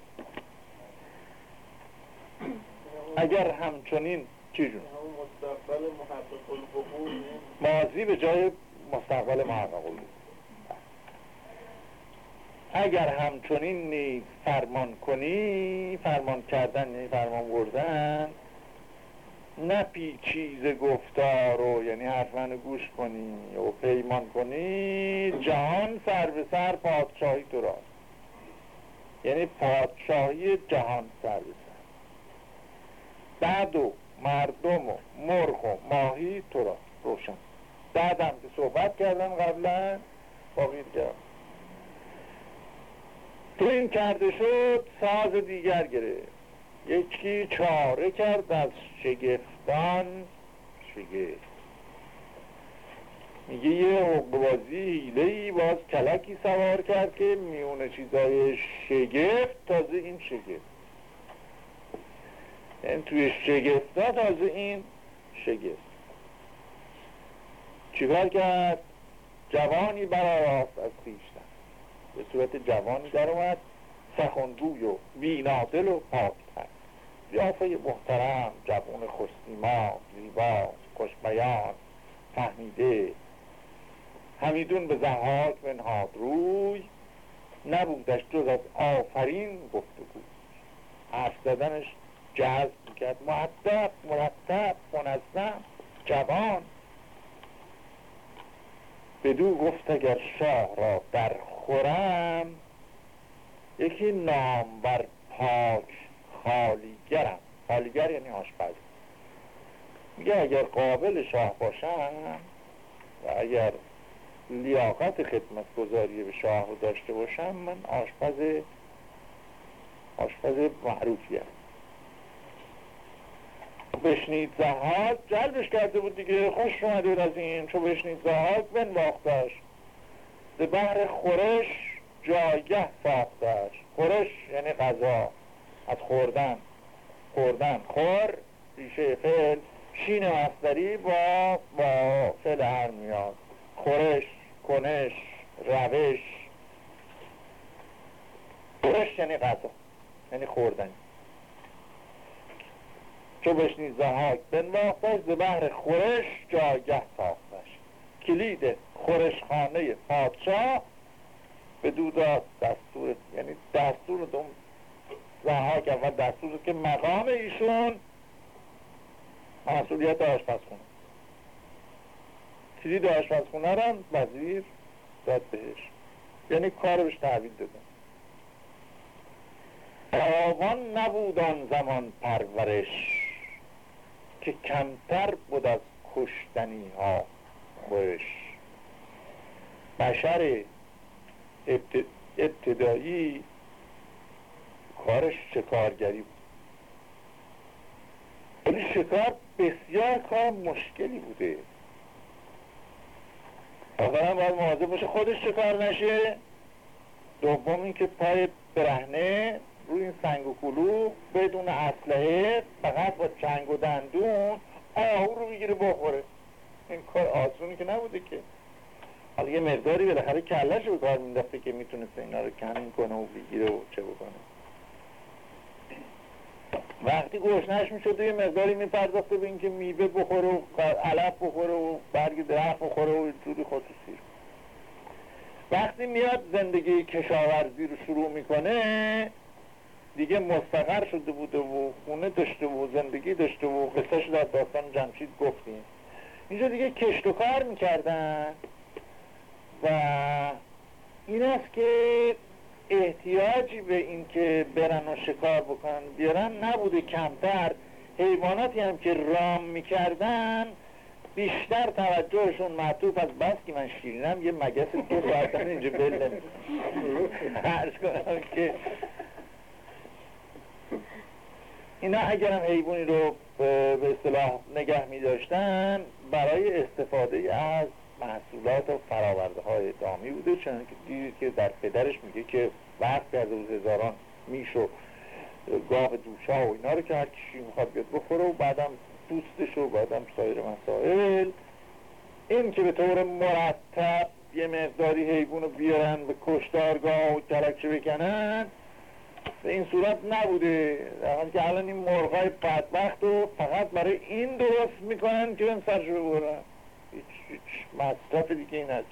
اگر همچنین چی جون؟ ماضی به جای مستقبل محقق اگر همچنین نیز فرمان کنی فرمان کردن یعنی فرمان بردن نه پیچیز گفتار رو یعنی حرف گوش کنی و پیمان کنی جهان سر به سر پادشاهی تو راست. یعنی پادشاهی جهان سر به سر. بعد و مردم و مرغ و ماهی تو راست. روشن. بعدم که صحبت کردم قبلا باقی تو این کرده شد ساز دیگر گرفت. یکی چاره کرد از شگفتان شگفت. میگه یه حقبازی هیله باز کلکی سوار کرد که میونه چیزای شگفت تازه این شگفت. این یعنی توی شگفت تازه این شگفت. چیکار کرد؟ جوانی برآراست از خیشتن. به صورت جوانی در اومد سخنگوی و بینادل و پاکتر. زیافه محترم جوان خوشنیما زیبا خوشبیان فهمیده. همیدون به زهاک بنهاد روی نبودش جز از آفرین گفتگو. حرف زدنش جذب می‌کرد. معدب مرتب منظم جوان. بدو گفت اگر شاه را در خورم یکی نام بر پاک خالیگرم. خالیگر یعنی آشپز. میگه اگر قابل شاه باشم و اگر لیاقت خدمت گذاری به شاه رو داشته باشم من آشپز آشپز معروفی بشنید زهاد جلبش کرده بود دیگه. خوش اومده از این. چون بشنید زهاد بنواختش. به بحر خورش جایگه ساختش. خورش یعنی غذا. از خوردن. خوردن. خور ریشه فعل شین مصدری با با فعل هر میاد خورش کنش روش. خورش یعنی غذا. یعنی خوردن. چو بشنید زهاک بنواختش ز بهر خورش جایگه ساختش. کلید خورشخانه پادشاه به داد دستور یعنی دستور دوم زهاک اول دستور که مقام ایشون مسئولیت آشپزخونه. کلید آشپزخونه رو وزیر داد بهش. یعنی کار بهش تحویل دادن فراوان نبود آن زمان پرورش. که کمتر بود از کشتنی ها خورش بشر ابتدایی کارش شکارگری بود. ولی شکار بسیار کار مشکلی بوده. اولا باید مواظب باشه خودش شکار نشه. دوم اینکه پای برهنه روی این سنگ و کلو بدون اسلحه فقط با چنگ و دندون آهو رو بگیره بخوره. این کار آسونی که نبوده که. حالا یه مقداری بالاخره کلش به کار مینداخته که می‌تونسته اینا رو کمین کنه و بگیره و چه بکنه. وقتی گوشنش می‌شد یه مقداری میپرداخته به اینکه میوه بخوره و علف بخوره و برگ درخت بخوره و جوری خصوصی وقتی میاد زندگی کشاورزی رو شروع می‌کنه دیگه مستقر شده بوده و خونه داشته و زندگی داشته و قصهش در داستان جمشید گفتیم. اینجا دیگه کشت و کار می‌کردن و این است که احتیاجی به اینکه برن و شکار بکنن بیارن نبوده. کمتر حیواناتی هم که رام می‌کردن بیشتر توجهشون معطوف از بس که من شیرینم یه مگس دو ساعتن اینجا بل کنم که اینا اگرم حیوانی رو به اصطلاح نگه می داشتن برای استفاده از محصولات و فراورده های دامی بوده چون که دیدید که در پدرش میگه که وقت کرده بود هزاران میش و گاه دوشا و اینا رو که هر کشی می‌خواد بیاد بخوره و بعدم دوستش و بعدم سایر مسائل. این که به طور مرتب یه مقداری حیوان رو بیارن به کشتارگاه و کلکچه بکنن به این صورت نبوده. در حالی که الان این مرغای بدبخت رو فقط برای این درست می‌کنن که این سرشو ببرن هیچ, مصرف دیگه این هست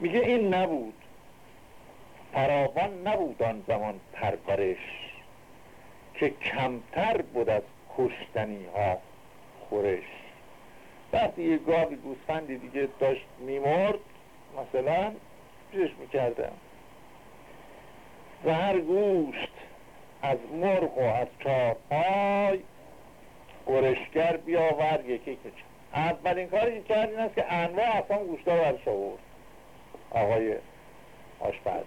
میگه این نبود. فراوان نبود آن زمان پرورش که کمتر بود از کشتنی ها خورش. وقتی یه گاهی گوسفندی دیگه داشت میمرد مثلا پیشش می‌کردم. زهر گوشت از مرغ و از چارپای گرشگر بیاور یکی کچه اولین کاری که کرد این است که انواع اصلا گوشتا برش آورد. آقای آشپز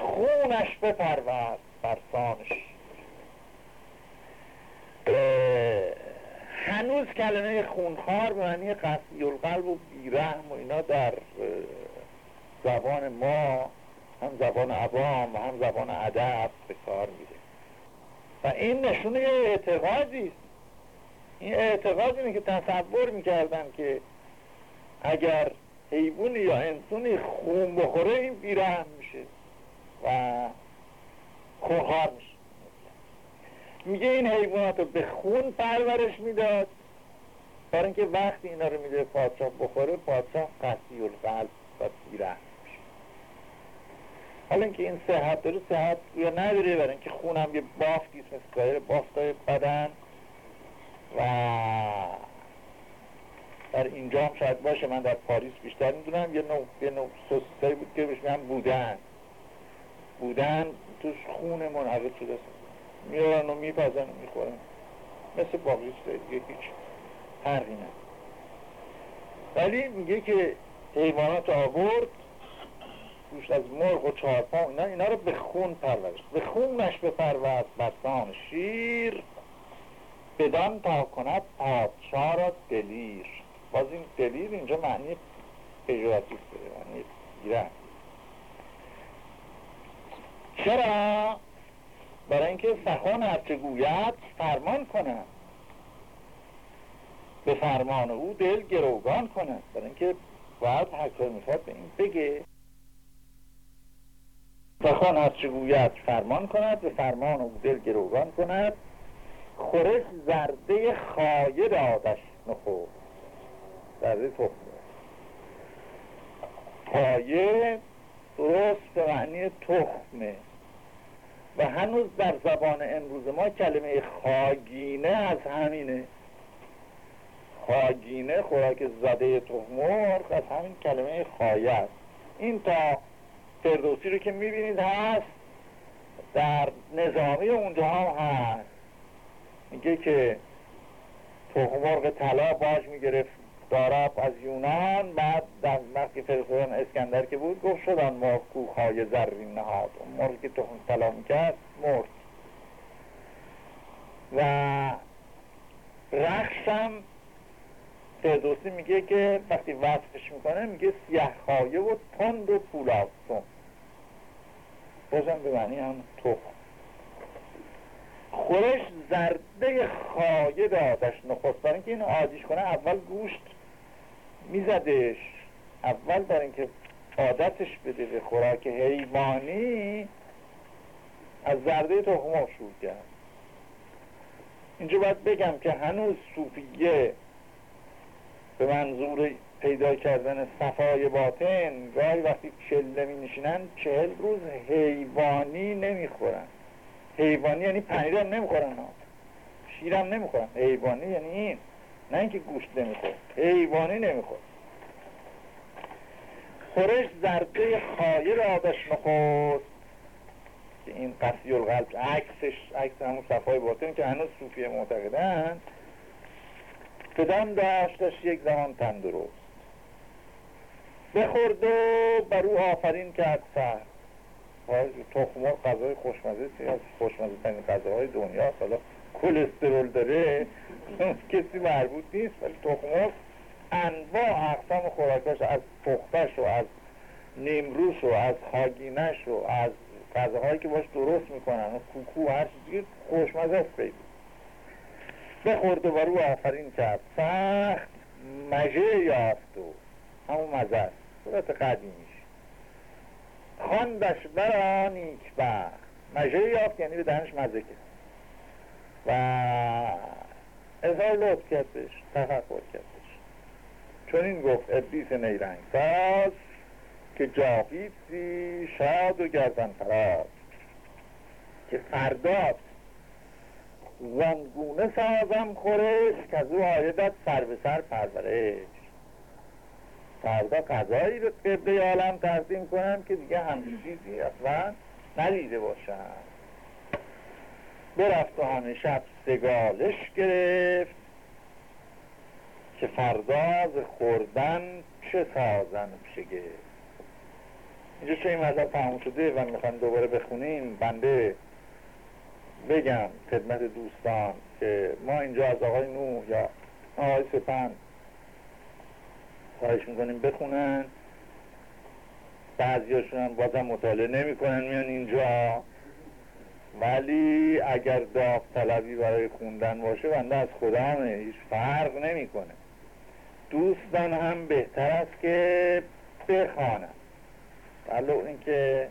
خونش بپرورد برسانش هنوز کلمه خونخوار به معنی قصی القلب و بیرحم و اینا در زبان ما هم زبان عوام و هم زبان ادب به کار میره. و این نشونه اعتقادی است. این اعتقاد اینه که تصور می‌کردن که اگر حیوانی یا انسانی خون بخوره این بیرحم میشه و خونخوار میشه. میگه این حیوانات رو به خون پرورش می‌داد. برای اینکه وقتی اینا رو میده پادشاه بخوره پادشاه قصی القلب و بیرحم. حالا اینکه این صحت داره صحت یا نداره برای اینکه خونم یه بافتی مثل سایر بافتای بدن. و در اینجا هم شاید باشه من در پاریس بیشتر می‌دونم. یه نوع, یه نوع سوسیتایی بود که بهش میگن بودن. بودن توش خون منعقد شده. میارن و میپزن و می‌خورن. مثل باقی دیگه هیچ فرقی ولی میگه که حیوانات آورد گوشت از مرغ و چارپا اینا اینا رو به خون پرورش به خونش بپرورد بسان شیر. بدان تا کند پادشاه را دلیر. باز این دلیر اینجا معنی پیجوراتیف داره معنی گیرن چرا؟ برای اینکه سخن هرچه گوید فرمان کند به فرمان او دل گروگان کند برای اینکه باید هر می‌خواد به این بگه. سخن هرچه گوید فرمان کند به فرمان او دل گروگان کند. خورش زرده خایه دادش نخو زرده تخمه خایه درست به معنی تخمه. و هنوز در زبان امروز ما کلمه خاگینه از همینه. خاگینه خوراک زده تخمرغ از همین کلمه خایه است. این تا فردوسی رو که می‌بینید هست در نظامی اونجا هم هست. میگه که تخمرغ طلا باش می‌گرفت دارب از یونان بعد در وقتی فرستادن اسکندر که بود گفت شدن مرغ کوخهای زرین نهاد. اون که تخم طلا می‌کرد مرد. و رخشم فردوسی میگه که وقتی وصفش می‌کنه میگه سیه خایه و تند و پولادسون بازم به معنی هم تخم خورش زرده خایه دادش نخست برای اینکه اینو عادیش کنه اول گوشت میزدش. اول در اینکه عادتش بده به خوراک حیوانی از زرده تخم شروع کرد. اینجا باید بگم که هنوز صوفیه به منظور پیدا کردن صفای باطن گاهی وقتی چله می نشینن چهل روز حیوانی نمی‌خورن. حیوانی یعنی پنیر هم نمی‌خورن ها. شیرم نمی‌خورن. حیوانی یعنی این. نه اینکه گوشت نمیخور حیوانی نمیخور خورش زرده خایه را آدش نخست که این قصی القلب عکسش عکس همون صفای باطن که هنوز صوفیه معتقدن. بدان داشتش یک زمان تندرست. بخورد و بر او آفرین کرد سر. تخمار غذای خوشمزه از خوشمزه ترین غذاهای دنیا حالا کلسترول داره کسی مربوط نیست ولی تخمار انواع اقسام خوراکاش از پختش و از نیمروش و از هاگینش و از غذاهایی که باش درست می‌کنن و کوکو هر چیزی خوشمزه است بید بخورد و بر او آفرین کرد. سخت مجه یافت و همون مزه است. صورت قدیمیش. خواندش برا نیک بخت مجه یافت یعنی به دهنش مزه کرد. و اظهار لطف کردش تفکر کردش چون این گفت ابلیس نیرنگ ساز که جاویدی شاد و گردن فراز. که فرداد زنگونه سازم خورش که از او آیدت سر به سر پرورش. فردا غذایی رو قبله عالم تقدیم کنم که دیگه همچین چیزی اصلا ندیده باشم. برفت و همه شب سگالش گرفت که فرداز خوردن چه سازن گرفت. اینجا چه این مطلب تموم شده و می‌خوایم دوباره بخونیم بنده بگم خدمت دوستان که ما اینجا از آقای نوح یا آقای سپند خواهش می‌کنیم بخونن. بعضیاشون هم بازم مطالعه نمی‌کنن میان اینجا. ولی اگر داوطلبی برای خوندن باشه بنده از خدا همه هیچ فرق نمی‌کنه. دوستان هم بهتر است که بخوانن. ولو اینکه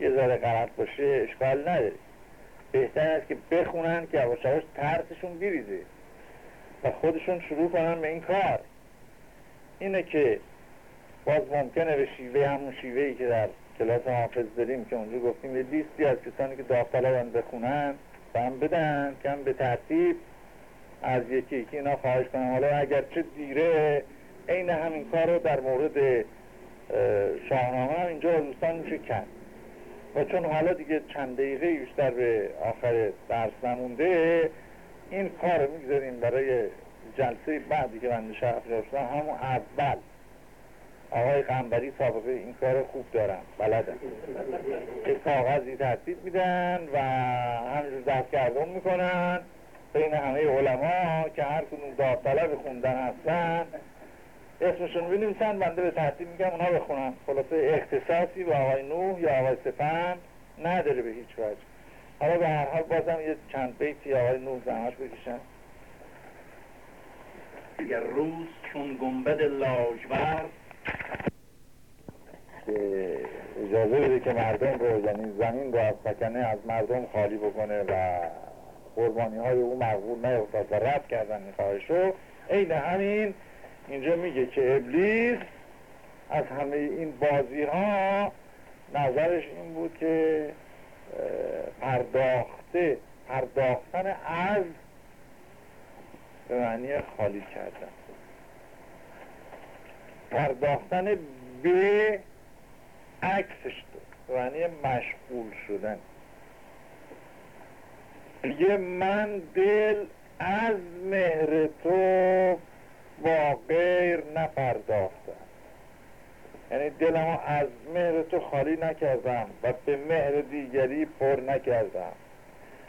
یه ذره غلط باشه اشکال نداره. بهتر است که بخونن که یواش ترسشون بریزه. و خودشون شروع کنن به این کار. اینه که باز ممکنه به شیوه همون شیوه ای که در کلاس حافظ داریم که اونجا گفتیم یه لیستی از کسانی که داوطلبن بخونن و هم بدن که هم به ترتیب از یکی یکی اینا خواهش کنم حالا اگر چه دیره عین همین کار رو در مورد شاهنامه هم اینجا دوستان میشه کرد. و چون حالا دیگه چند دقیقه بیشتر به آخر درس نمونده این کار رو می‌گذاریم برای جلسه بعدی که من شرف شدم همون اول. آقای قنبری سابقه این کار خوب دارن بلدن. یک کاغذی ترتیب میدن و همینجور گردون می‌کنن. بین همه علما که هر کدوم داوطلب خوندن هستن اسمشون بنویسن بنده به ترتیب میگم اونها بخونن. خلاصه اختصاصی به آقای نوح یا آقای سپند نداره به هیچ وجه. حالا به هر حال بازم یه چند بیتی آقای نوح زحمت بکشن. اگر روز چون گنبد لاجور که اجازه بده که مردم رو یعنی زمین رو از سکنه از مردم خالی بکنه و قربانی های او مقبول نیفتاد و رد کردن این خواهش رو. عین همین اینجا میگه که ابلیس از همه این بازی ها نظرش این بود که پرداخته پرداختن از به معنی خالی کردن. پرداختن به عکسش به معنی مشغول شدن. یه من دل از مهر تو با غیر نپرداختم یعنی دلمو از مهر تو خالی نکردم و به مهر دیگری پر نکردم.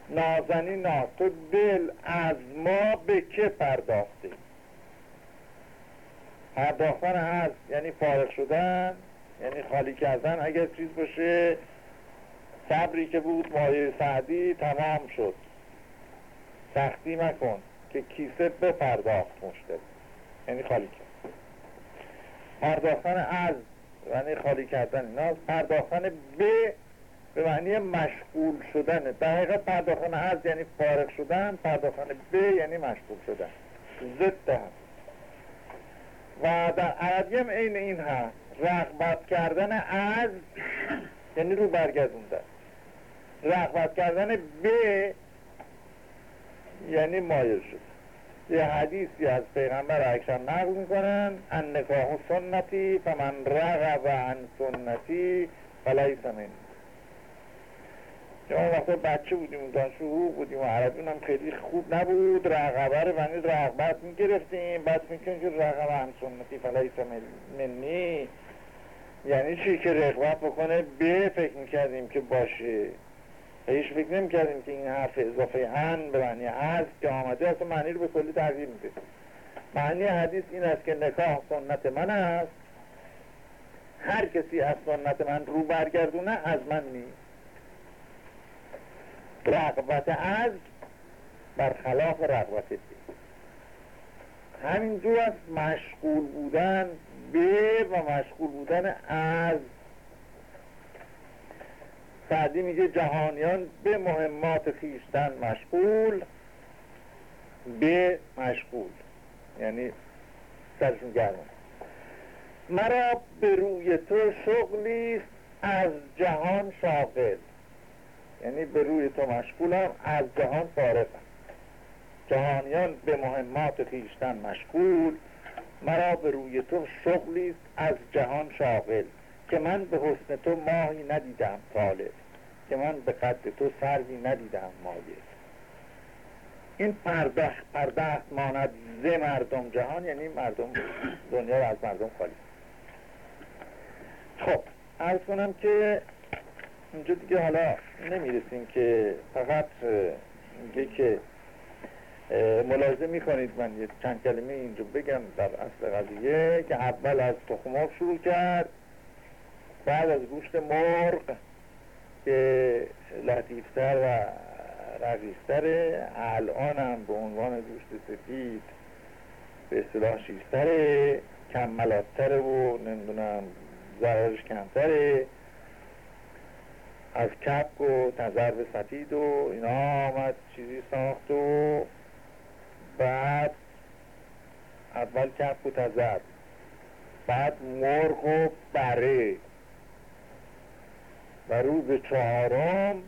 نازنینا تو دل از ما به که پرداختی؟ پرداختن از یعنی فارغ شدن یعنی خالی کردن. اگر چیز باشه صبری که بود مایه سعدی تمام شد. سختی مکن که کیسه بپرداخت مشتری. یعنی خالی کرد پرداختن از یعنی خالی کردن. اینا پرداختن به به معنی مشغول شدن. در حقیقت پرداختن از یعنی فارغ شدن پرداختن به یعنی مشغول شدن. ضد هست و در عربی هم عین این هست رغبت کردن از یعنی رو برگردوندن. رغبت کردن به یعنی مایل شد. یه حدیثی از پیغمبر اکرم نقل می‌کنن ان نکاح سنتی فمن رغب عن سنتی فلیس من که ما وقتا بچه بودیم دانشجو بودیم و عربی هم خیلی خوب نبود. رغبه رو ونی رغبت می‌گرفتیم. بعد می‌کنیم که رغب عن سنتی فلیس منی یعنی چی؟ که رغبت بکنه. به فکر می‌کردیم که باشه. هیچ فکر نمی کردیم که این حرف اضافه ان به معنی هست که آمده اصلا معنی رو به کلی تغییر میده. معنی حدیث این است که نکاح سنت من است. هر کسی از سنت من رو برگردونه از من نیست. رغبت از برخلاف رغبت بی همین دو از مشغول بودن به و مشغول بودن از سعدی میگه جهانیان به مهمات خیشتن مشغول به مشغول. یعنی سرشون گرمه مرا به روی تو شغلی از جهان شاغل. یعنی به روی تو مشغولم از جهان فارغم. جهانیان به مهمات خیشتن مشغول مرا به روی تو شغلی از جهان شاغل. که من به حسن تو ماهی ندیدم طالب. که من به قد تو سروی ندیدم مایه این پردخت پردخت ماند ز مردم جهان یعنی مردم دنیا رو از مردم خالی. خب ارز کنم که اینجا دیگه حالا نمی‌رسیم که فقط میگه که ملاحظه می‌کنید من یه چند کلمه اینجا بگم در اصل قضیه که اول از تخماب شروع کرد بعد از گوشت مرغ که لطیفتر و رقیقتره الان هم به عنوان گوشت سفید به اصطلاح شیستره کملاتتره و نمی‌دونم ضررش کمتره. از کپک و تذرب سفید و اینا آمد چیزی ساخت و بعد اول کپک و تذرب بعد مرغ و بره. و روز چهارم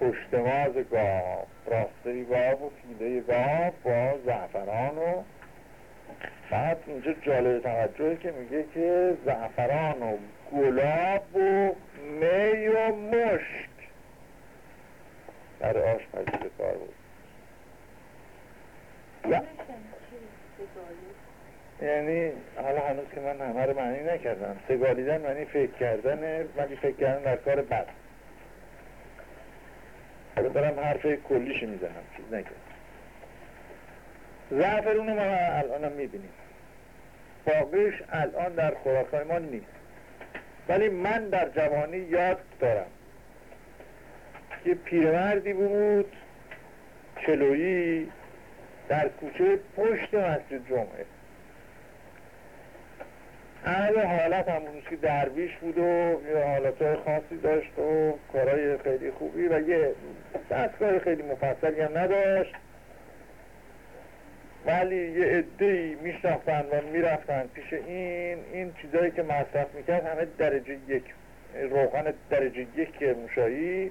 پشتواز گاو راستری گاو و فیله گاو با زعفران و بعد اینجا جالب توجهه که میگه که زعفران و گلاب و می و مشک. در آشپزی به کار بود. یعنی حالا هنوز که من همه رو معنی نکردم. سگالیدن معنی فکر کردن ولی فکر کردن در کار بد. حالا دارم حرف کلیش می‌زنم چیز نکرد زعفرون ما الان هم می‌بینیم. باقیش الان در خوراکای ما نیست. ولی من در جوانی یاد دارم یه پیرمردی بود چلویی در کوچه پشت مسجد جمعه. اهل حالت هم که درویش بود و یه حالت خاصی داشت و کارهای خیلی خوبی و یه دستگاه خیلی مفصلی هم نداشت. ولی یه عده میشناختن و می‌رفتن پیش این این چیزایی که مصرف می‌کرد همه درجه یک روغن درجه یک مشایی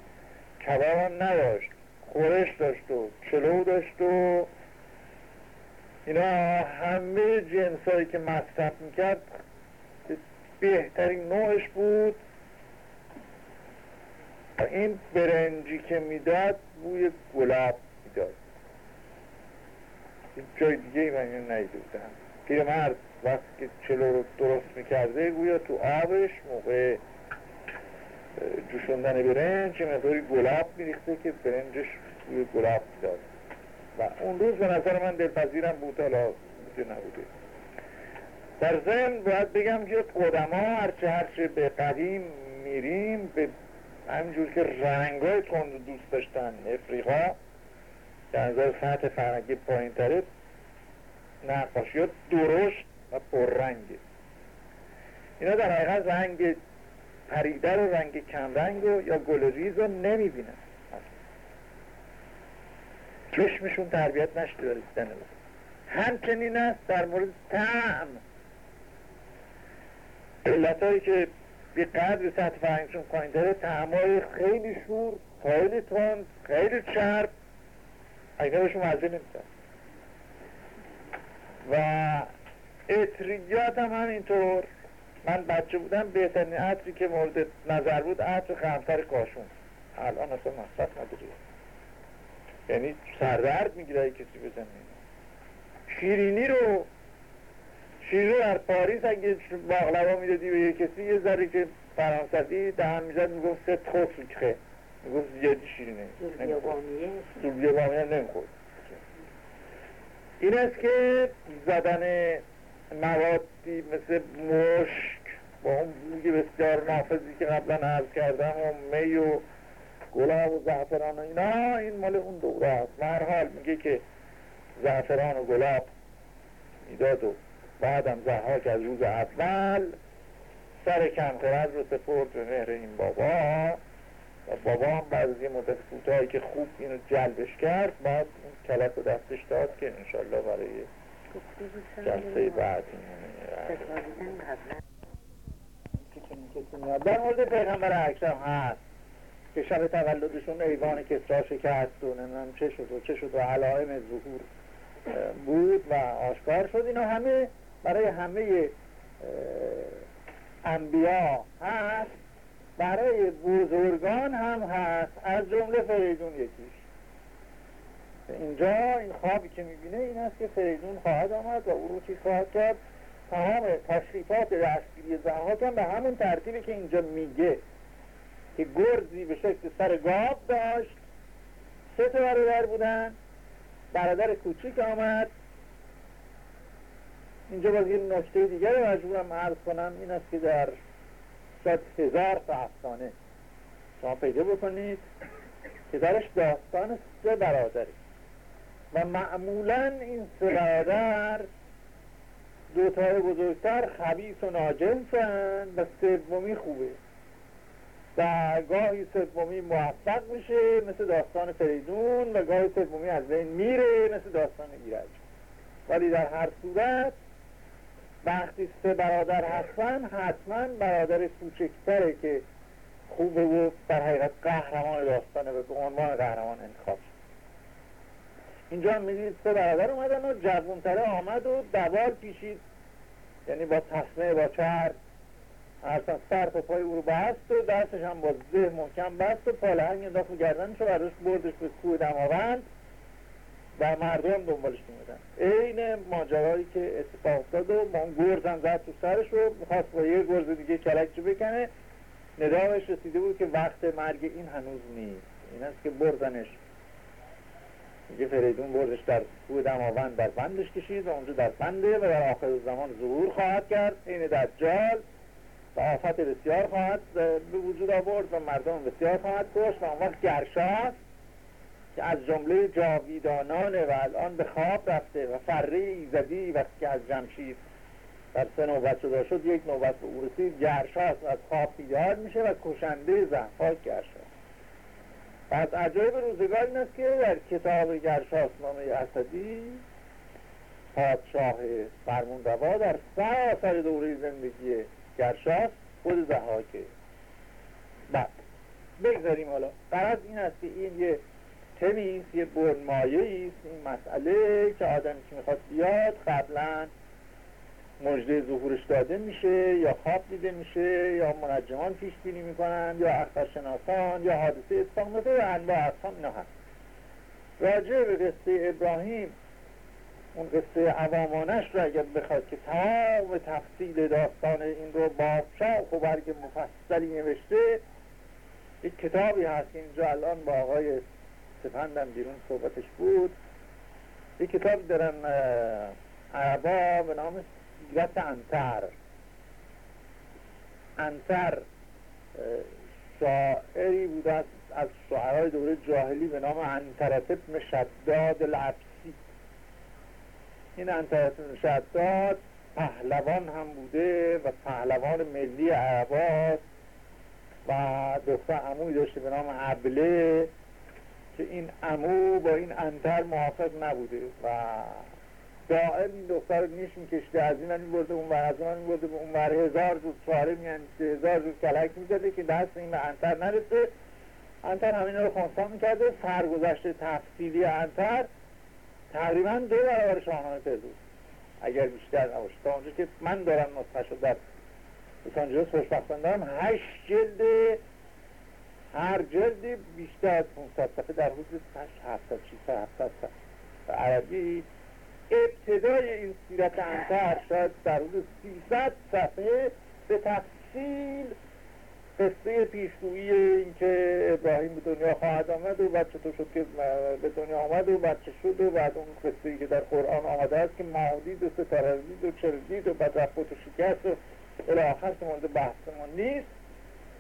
کباب هم نداشت. خورش داشت و چلو داشت و اینا همه جنسایی که مصرف می‌کرد بهترین نوعش بود. این برنجی که می‌داد بوی گلاب می‌داد. جای دیگه من اینو ندیده بودم پیرمرد وقتی که چلو رو درست می‌کرده گویا تو آبش موقع جوشوندن برنج یه مقداری گلاب میریخته که برنجش بوی گلاب داد و اون روز به نظر من دلپذیرم بود حالا بوده نبوده. در ضمن باید بگم که قدما هرچه هرچه به قدیم میریم به همینجور که رنگ های تند دوست داشتن افریقا در نظر سطح فرنگی پایین تره نقاشی ها درشت و پررنگه اینا در حقیقت رنگ پریده رو رنگ کمرنگ رو یا گل ریز رو نمی‌بینن. چشمشون تربیت نشده دیدن همچنین است در مورد تعم علت که به قدر سطح فرنگشون پایین داره تعمای خیلی شور خیلی تند خیلی چرب. اگه بهشون مزه نمیدن و اطریات هم همینطور. من بچه بودم بهترین عطری که مورد نظر بود عطر خمسر کاشون. الان اصلا مصرف نداری. یعنی سردرد می‌گیره کسی بزنه شیرینی رو شیرینی رو در پاریس اگه باقلوا می‌دادی به یه کسی یه ذره که فرانسوی دهن می‌زد می‌گفت سه زیادی شیرینه بامیه نمی‌خورد این است که زدن موادی مثل مشک با اون بوی بسیار نافذی که قبلا عرض کردم و می و گلاب و زعفران و اینا این مال اون دوره است حال میگه که زعفران و گلاب می‌داد و بعدم زحاک از روز اول سر کمخرد رو سپرد به مهر این بابا و بابا هم بعد از یه مدت کوتاهی که خوب اینو جلبش کرد بعد این کلک رو دستش داد که انشالله برای جلسه بعد در مورد پیغمبر اکرم هست. که شب تولدشون ایوان کسرا شکست و نمی‌دونم چه شد و چه شد و علائم ظهور بود و آشکار شد. اینا همه برای همه انبیا هست. برای بزرگان هم هست از جمله فریدون یکیش. اینجا این خوابی که می‌بینه این است که فریدون خواهد آمد و او رو چی خواهد کرد؟ تمام تشریفات دستگیری زهاک هم به همون ترتیبی که اینجا میگه که گرزی به شکل سر گاب داشت. سه تا برادر بودن. برادر کوچیک آمد. اینجا باز یه نکته دیگر مجبورم عرض کنم این است که در شاید هزار تا افسانه. شما پیدا بکنید که درش داستان سه برادری و معمولا این سه برادر دوتای بزرگتر خبیث و ناجنسن و سومی خوبه. و گاهی سومی موفق میشه مثل داستان فریدون و گاهی سومی از بین میره مثل داستان ایرج. ولی در هر صورت وقتی سه برادر هستن حتما برادر کوچکتره که خوبه و در حقیقت قهرمان داستانه و به عنوان قهرمان انتخاب شد. اینجا می‌دید سه برادر اومدن و جوونتره آمد و دوال پیشید یعنی با تصمه با چرد اصلا سر و پای او رو بست و دستش هم با زه محکم بست و پالهنگ انداخت و گردنش رو بردش بردش به کوه دماوند. و مردم دنبالش میمدن عین ماجرایی که اتفاق افتاد و اون گرزم زد تو سرش رو می‌خواست با یه گرز دیگه کلکچو بکنه ندامش رسیده بود که وقت مرگ این هنوز نیست. این است که برزنش میگه فریدون برزش در کوه دماوند در بندش کشید و اونجا در بنده و در آخر زمان ظهور خواهد کرد. این دجال و آفت بسیار خواهد به وجود آورد و مردم بسیار خواهد کشت و اون وقت گرشاست که از جمله جاویدانانه و الان به خواب رفته و فره ایزدی وقتی که از جمشید در سه نوبت جدا شد یک نوبت به او رسید گرشاست از خواب بیدار میشه و کشنده زحفاک گرشاست و از عجایب روزگار این است که در کتاب گرشاسنامه اسدی پادشاه فرمون روا در سراسر دوره زندگی گرشاس خود زحاکه بعد بگذاریم حالا. قرض این است که این یه تمی است یه برنمایه است. این مسئله که آدمی که می‌خواد بیاد قبلا مجده ظهورش داده میشه یا خواب دیده میشه یا منجمان پیش بینی می‌کنن یا اخترشناسان یا حادثه اتفاق میفته یا انواع اقسام هست. راجع به قصه ابراهیم اون قصه عوامانش رو اگر بخواد که تمام تفصیل داستان این رو با شوق و برگ مفصلی نوشته یک کتابی هست اینجا الان با آقای سپندم بیرون صحبتش بود. یک کتاب دارن عربا به نام سیرت انتر. انتر شاعری بود از شاعرهای دوره جاهلی به نام انترت ابن شداد العبسی. این انترت ابن شداد پهلوان هم بوده و پهلوان ملی عرباست و دختر عموی داشته به نام عبله. که این امو با این انتر موافق نبوده و دائم این دختر رو نیش میکشته از این این برده اون از این برده اون ور. هزار جور چاره میان هزار جور کلک می‌زده که دست این به انتر نرسه. انتر همین رو خونسان می‌کرده. سرگذشت تفصیلی انتر تقریبا دو برابر شاهنامه فردوس اگر بیشتر نباشه. تا اونجا که من دارم نسخه شد در لس آنجلس خوشبختانه دارم. هشت جلد هر جلدی بیشتر از 500 صفحه در حدود 700 600 700 صفحه. عربی ابتدای این سیرت انتر شاید در حدود 300 صفحه به تفصیل قصه پیشگویی این که ابراهیم به دنیا خواهد آمد و بعد چطور شد که به دنیا آمد و بعد چه شد و بعد اون قصه که در قرآن آمده است که ماهدید و ستاره دید و چردید و بعد رفت و شکست و الاخر که مورد بحثمون نیست.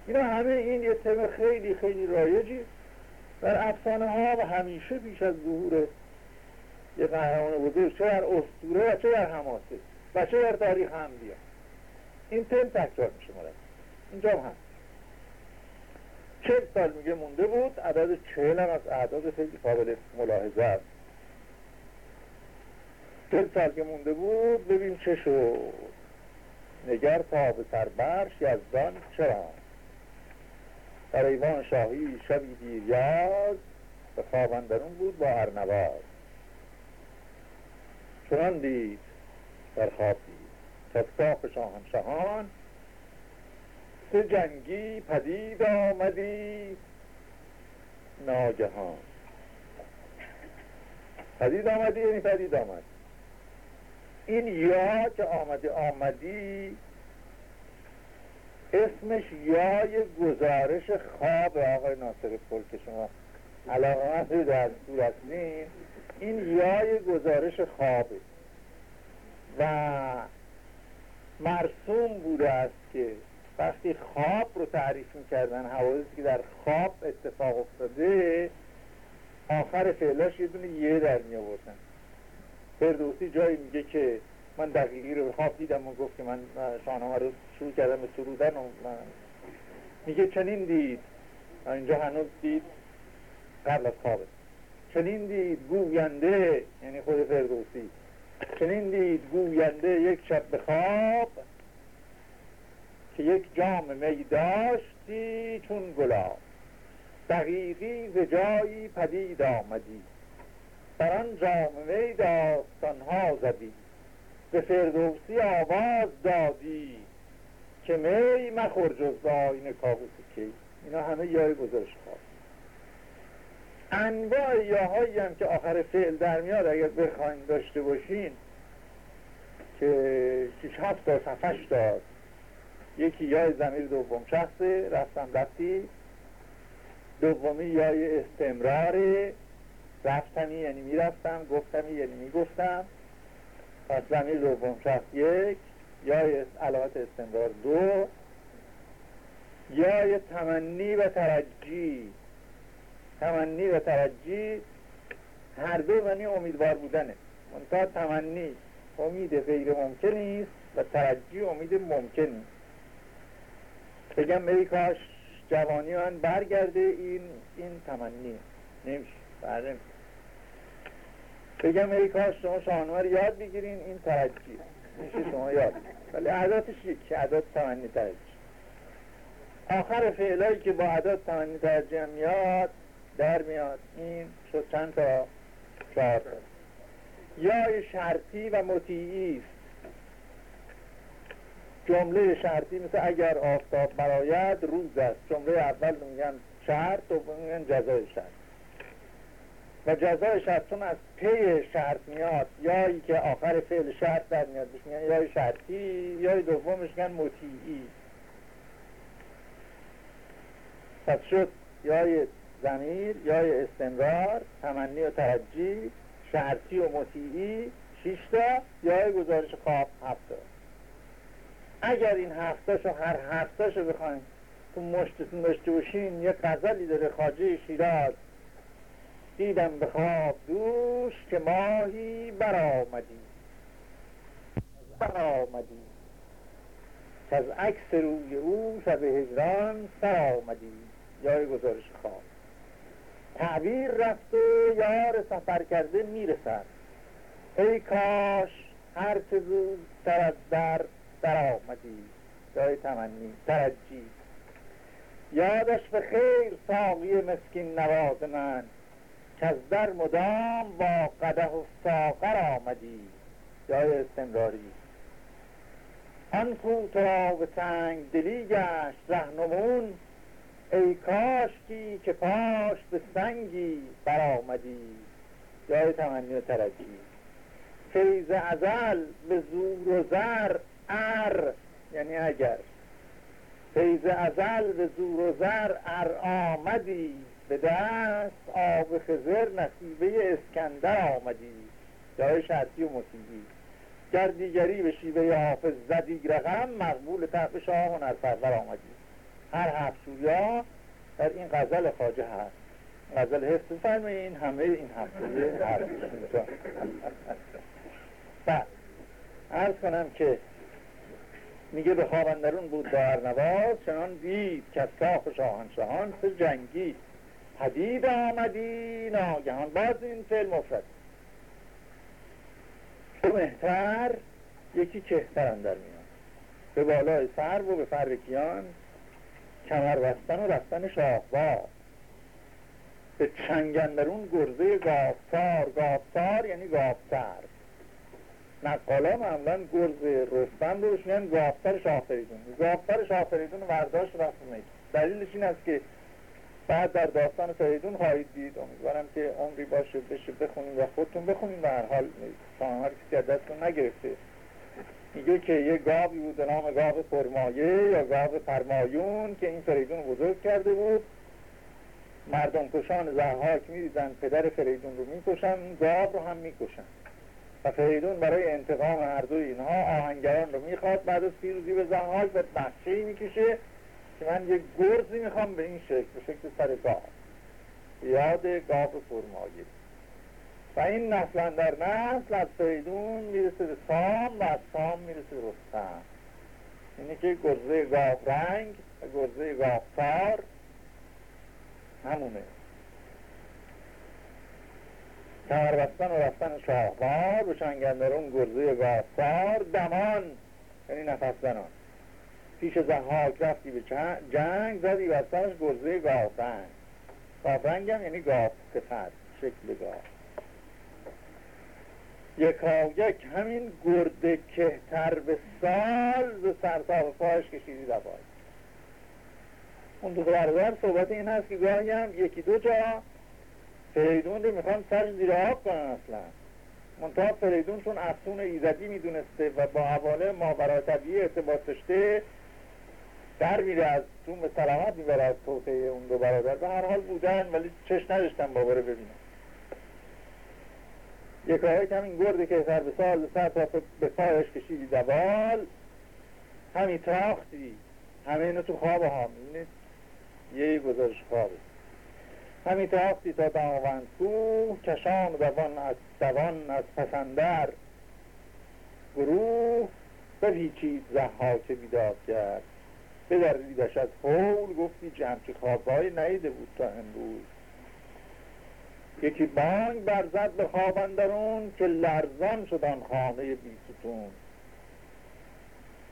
اینا همه این یه تم خیلی خیلی رایجی. در افسانه ها و همیشه بیش از ظهور یه قهرمان بزرگ چه در اسطوره و چه در حماسه و چه در تاریخ هم بیا این تم تکرار میشه مورد اینجا هم هست. چل سال میگه مونده بود عدد چهل هم از اعداد خیلی قابل ملاحظه است. چل سال که مونده بود ببین چه شد. نگر تا به سربرش یزدان چرا؟ در ایوان شاهی شبی دیریاز به خوابندرون بود با ارنواز چنان دید در خواب دید. تفساق شاهنشهان سه جنگی پدید آمدی. ناگهان. پدید آمدی یعنی پدید آمد. این یا که آمده آمدی اسمش یای گزارش خواب آقای ناصر پل که شما. علاقه در دور هستین این یای گزارش خوابه. و مرسوم بوده است که وقتی خواب رو تعریف می‌کردن حوادثی که در خواب اتفاق افتاده آخر فعلاش یه دونه یه در می فردوسی جایی میگه که من دقیقی رو خواب دیدم و گفت که من شاهنامه رو شروع کردم به سرودن و من میگه چنین دید. اینجا هنوز دید قبل از خوابه. چنین دید گوینده یعنی خود فردوسی. چنین دید گوینده یک شب به خواب که یک جام می داشتی چون گلاب. دقیقی ز جایی پدید آمدی. بر آن جام می داستانها زدی. به فردوسی آواز دادی که می مخور جز آین کابوس کی؟ اینا همه یای گذاشت خواب. انواع یاهایی هم که آخر فعل در میاد اگر بخواین داشته باشین که شیش هفت تا صفحش داد یکی یای زمیر دوم شخصه رفتم رفتی. دومی یای استمرار رفتمی یعنی می‌رفتم گفتمی یعنی می‌گفتم. پس زمیر دوم شخص یک یای علامت استمرار دو یای تمنی و ترجی. تمنی و ترجی هر دو معنی امیدوار بودنه. منتها تمنی امید غیر ممکنی است و ترجی امید ممکنی بگم ای کاش جوانی من برگرده این این تمنی نمیشه. بله بگم ای کاش شما شاهنامه رو یاد بگیرین این ترجی میشه شما یاد ولی عداتش یکی عدات تمنی ترجی آخر فعلایی که با عدات تمنی ترجی میاد در میاد این شد چند تا؟ چهار یا شرطی و مطیعی است. جمله شرطی مثل اگر آفتاب براید روز است. جمله اول میگن شرط دوم میگن جزای شرط. و جزای شرط چون از پی شرط میاد. یایی که آخر فعل شرط در میاد میگن یای شرطی یای دومش میگن مطیعی. پس شد یای زمیر یای استمرار تمنی و ترجی شرطی و مطیعی شیشتا یای گزارش خواب هفتا اگر این هفتاشو هر هفتاشو بخوایم تو مشتتون داشته باشین یه غزلی داره خاجه شیراز دیدم به خواب دوش که ماهی برآمدی. برآمدی. که از عکس روی او شب هجران سر آمدی یای گزارش خواب. تعبیر رفت و یار سفر کرده می‌رسد. ای کاش هر چه زود در از در در آمدی جای تمنی ترجی یادش به خیر ساقی مسکین نواز من. در مدام با قده و ساقر آمدی. جای استمراری آن کو تو را به سنگ دلی گشت رهنمون ای کاشکی که پاش به سنگی برآمدی. جای تمنی و ترجی فیض ازل به زور و زر ار یعنی اگر. فیض ازل به زور و زر ار آمدی. به دست آب خزر نصیبه اسکندر آمدی. جای شرطی و مصیبی گر دیگری به شیوه حافظ زدی رقم مقبول طرف شاه هنرپرور آمدی. هر هفت سویا در این غزل خاجه هست. غزل حفظ فرمین همه این هفته هست بعد ارز کنم که میگه به خوابندرون بود با ارنواز چنان دید که از کاخ شاهنشاهان سه جنگی پدید آمدی ناگهان باز این فعل مفرد. تو مهتر یکی کهتر اندر میاد به بالای سر و به فرکیان کمر بستن و رفتن شاهوار. به چنگندرون گرزه گافتار گافتار یعنی گافتر نقالا معمولا گرز رستم رو میگن گافتر شاهفریدون. گافتر شاهفریدون ورداشت رفت دلیلش این است که بعد در داستان فریدون خواهید دید. امیدوارم که عمری باشه بشه بخونیم و خودتون بخونیم و هر حال شما کسی از دستتون نگرفته. میگه که یه گاوی بود به نام گاو پرمایه یا گاو فرمایون که این فریدون بزرگ کرده بود. مردم کشان زحاک میریزن پدر فریدون رو می‌کشن گاو رو هم می‌کشن. و فریدون برای انتقام هر دوی اینها آهنگران رو می‌خواد بعد از پیروزی به زحاک به بخشه می‌کشه. که من یک گرزی می‌خوام به این شکل به شکل سر گاو یاد گاو پرمایه و این نسل در نسل از فریدون می‌رسه به سام و از سام می‌رسه به رستم. اینه که گرزه گاف رنگ و گرزه گافتار همونه. کمر بستن و رفتن شاهوار به شنگندرون گرزه گافتار دمان یعنی نفس زنان. پیش زهاک رفتی به جنگ زدی بستنش گرزه گافرنگ گافرنگ هم یعنی گاف صفت شکل گاف یکایک همین گرده کهتر به سال ز سرتا پایش کشیدی دوای اون دو برادر صحبت این هست که گاهی هم یکی دو جا فریدون رو می‌خوان سر زیر آب کنن اصلا. منتها فریدون چون افسون ایزدی می‌دونسته و با حواله ماورا طبیعی ارتباط در میره از تو به سلامت می‌بره از توطعه اون دو برادر. به هر حال بودن ولی چش نداشتن بابا رو ببینن. یک راهی همین گرده که سر به سال سر تا به پایش کشیدی دوال همین تاختی همه اینو تو خواب ها می‌بینید. یه گزارش خوابه. همین تاختی تا داموند کوه کشان دوان از دوان از پسندر گروه بپیچید که بیداد کرد. بدریدش از حول گفتی جمچی خوابهای نیده بود تا امروز. یکی بانگ برزد به خواب اندرون که لرزان شد آن خانه بیستون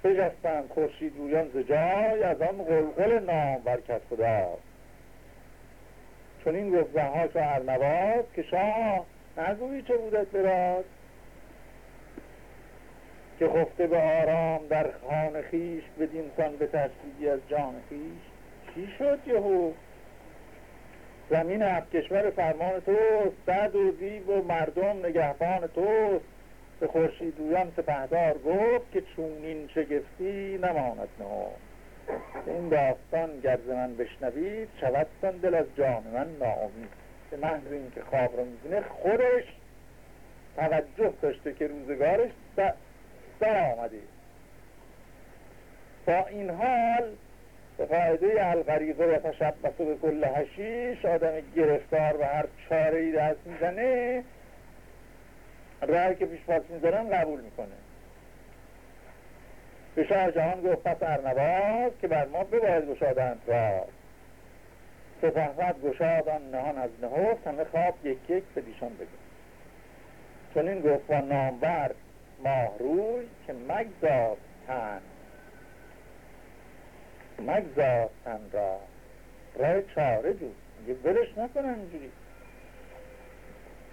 بجستن خورشید رویان ز جای از آن قلقل نام برکت خدا. چون این گفت و ارنواز که شاه نگویی چه بودت براد؟ که خفته به آرام در خانه خیش بدین سان به ترسیدی از جان خیش. چی شد یهو؟ زمین هفت کشور فرمان توست بعد و دیو و مردم نگهبان توست. به خورشید رویان سپهدار گفت که چونین شگفتی نماند نه این داستان گرز من بشنوید شودتان دل از جان من ناامید. به محض اینکه خواب رو می‌بینه خودش توجه داشته که روزگارش در آمده با این حال به قاعده الغریقه و تشبس به کل هشیش آدم گرفتار و هر چاره ای دست می‌زنه رای که پیش پاس می‌ذارن قبول می‌کنه. به شاه جهان گفت پس ارنواز که بر ما بباید گشادند را سپهبد گشادان نهان از نهفت همه خواب یک یک به دیشان چون این گفت با نامبر ماه روی که مگذار تن مگذار را راه چاره جو یه برش نکنن اینجوری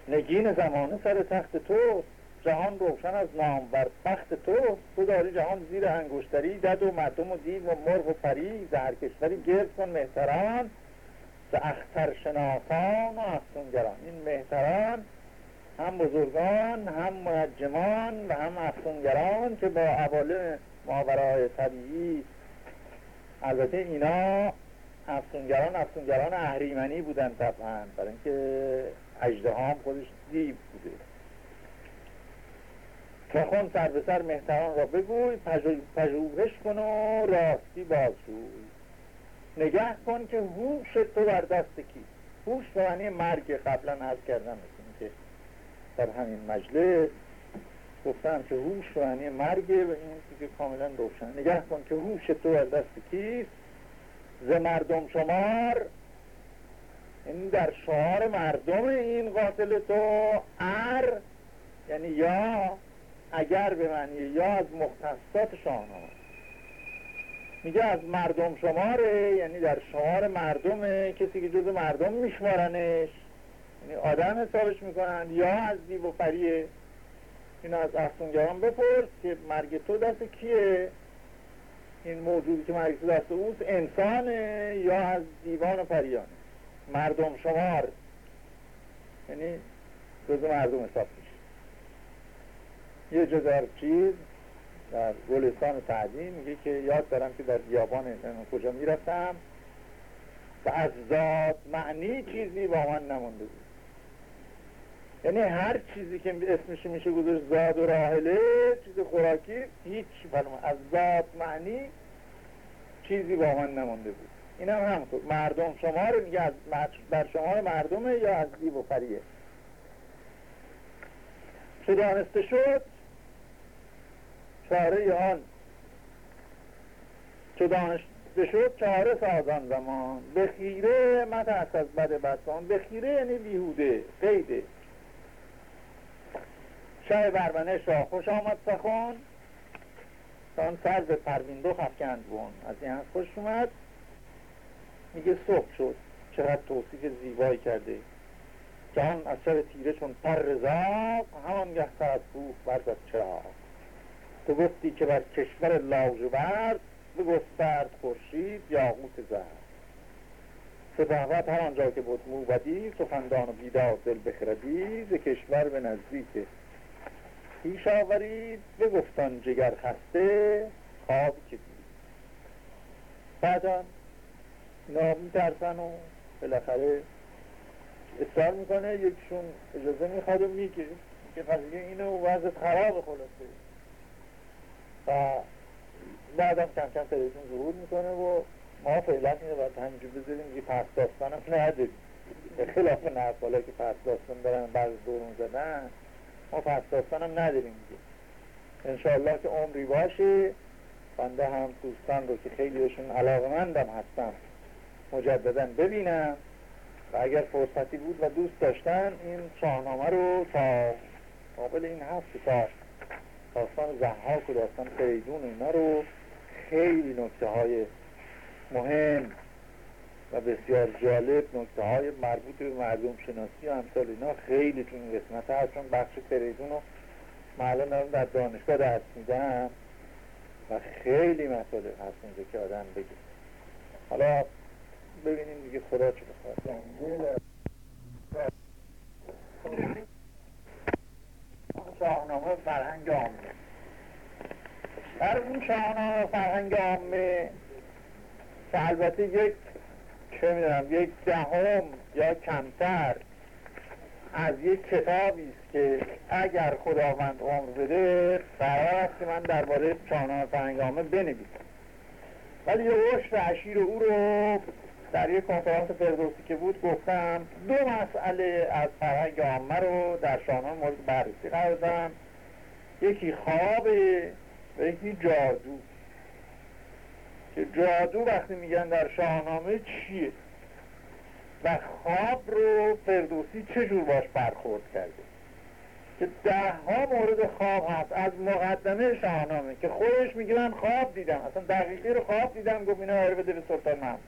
نگین زمانه سر تخت تو جهان روشن از نام بر تخت تو تو داری جهان زیر انگشتری دد و مردم و دیو و مرغ و پری در کشوری گرد کن مهتران ز اختر شناسان و افسونگران این مهتران هم بزرگان هم منجمان و هم افسونگران که با عوالم ماورای طبیعی. البته اینا افسونگران افسونگران اهریمنی بودن طبعا. برای اینکه اجده هم خودش دیو بوده. خون سر به سر مهتران را بگوی پژوهش کن و راستی بازجوی نگه کن که هوش تو بر دست کی؟ هوش معنی مرگ قبلا عرض کردم. در همین مجلس گفتم که هوش معنی مرگه و این دیگه کاملا روشن. نگه کن که هوش تو از دست کیست؟ ز مردم شمار. این در شعار مردم این قاتل تو. ار یعنی یا اگر به معنی یا از مختصات شاهنامه. میگه از مردم شماره یعنی در شعار مردمه کسی که جز مردم میشمارنش. آدم حسابش می‌کنن یا از دیو و پریه این از افسونگران بپرس که مرگ تو دست کیه؟ این موجودی که مرگ تو دست اوست انسانه یا از دیوان و پریانه مردم شمار. یعنی جز مردم حساب میشه. یه جزار چیز در گلستان تعدیم میگه که یاد دارم که در بیابان کجا می‌رفتم و از ذات معنی چیزی با من نمونده بود. یعنی هر چیزی که اسمش میشه گذاشت زاد و راهله چیز خوراکی هیچ فرما از ذات معنی چیزی با من نمونده بود. این هم همونطور مردم شمار میگه از بر شمار مردمه یا از دیو و فریه چه دانسته شد؟ چاره آن. چه دانسته شد؟ چاره سازان زمان. به خیره از بد بسان به یعنی بیهوده قیده. شه برمنه شاه خوش آمد سخن. آن سر به پروین دو خفکند بون از این هم خوش اومد. میگه صبح شد. چقدر توصیف زیبایی کرده. جهان از شب تیره چون پر رزاق همانگه سر از کوه برزد چراغ. تو گفتی که بر کشور لاژورد بگسترد خورشید یاقوت زرد سپهبد هر آنجا که بود موبدی سخندان و بیدار دل بخردی ز کشور به نزدیک پیش آورید بگفتان جگر خسته خوابی که دید. بعدا اینا میترسن و بالاخره اصرار می‌کنه یکشون اجازه می‌خواد و میگه که قضیه اینه و خراب خلاصه. و بعدم کم کم تلویزیون ظهور می‌کنه و ما فعلا اینه باید همینجور بذاریم یه پس داستان هم نداریم. به خلاف نرفالا که پس داستان دارن بعض دورون زدن. ما پس داستان هم نداریم دیگه. انشاءالله که عمری باشه بنده هم دوستان رو که خیلیشون علاقه مندم هستم مجددا ببینم. و اگر فرصتی بود و دوست داشتن این شاهنامه رو تا قابل این هست تا داستان زحاک و داستان فریدون اینا رو خیلی نکته های مهم و بسیار جالب نکته های مربوط به مردم شناسی و امثال اینا خیلی تو این قسمت هست. چون بخش فریدون رو معلوم دارم در دانشگاه درس میدم و خیلی مسئله هست اینجا که آدم بگه. حالا ببینیم دیگه خدا چه بخواد. شاهنامه فرهنگ عامه. در اون شاهنامه فرهنگ عامه که البته یک چه می‌دونم یک دهم یا کمتر از یک کتابی است که اگر خداوند عمر بده قرار است که من درباره شاهنامه فرهنگ عامه بنویسم. ولی یه عشق عشیر او رو در یک کنفرانس فردوسی که بود گفتم دو مسئله از فرهنگ عامه رو در شاهنامه مورد بررسی قرار دادم. یکی خوابه و یکی جادو. که جادو وقتی میگن در شاهنامه چیه؟ و خواب رو فردوسی چجور باش برخورد کرده؟ که ده ها مورد خواب هست از مقدمه شاهنامه که خودش میگه من خواب دیدم اصلا دقیقی رو خواب دیدم گفت اینا هر بده به سلطان محمود.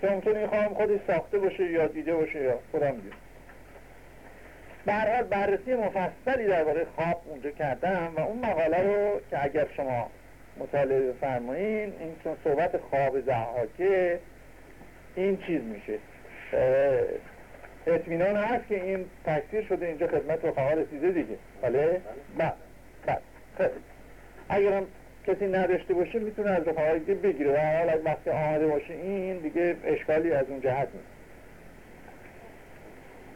که ممکنه این خواب خودش ساخته باشه یا دیده باشه یا خدا می‌دونه برحال بررسی مفصلی درباره خواب اونجا کردم و اون مقاله رو که اگر شما مطالعه بفرمایین این چون صحبت خواب زحاکه این چیز میشه. اطمینان هست که این تکثیر شده اینجا خدمت رفقا رسیده دیگه. بله؟ بله. بله. خیلی اگرم کسی نداشته باشه می‌تونه از رفقا دیگه بگیره. و حال از وقتی آمده باشه این دیگه اشکالی از اون جهت نیست.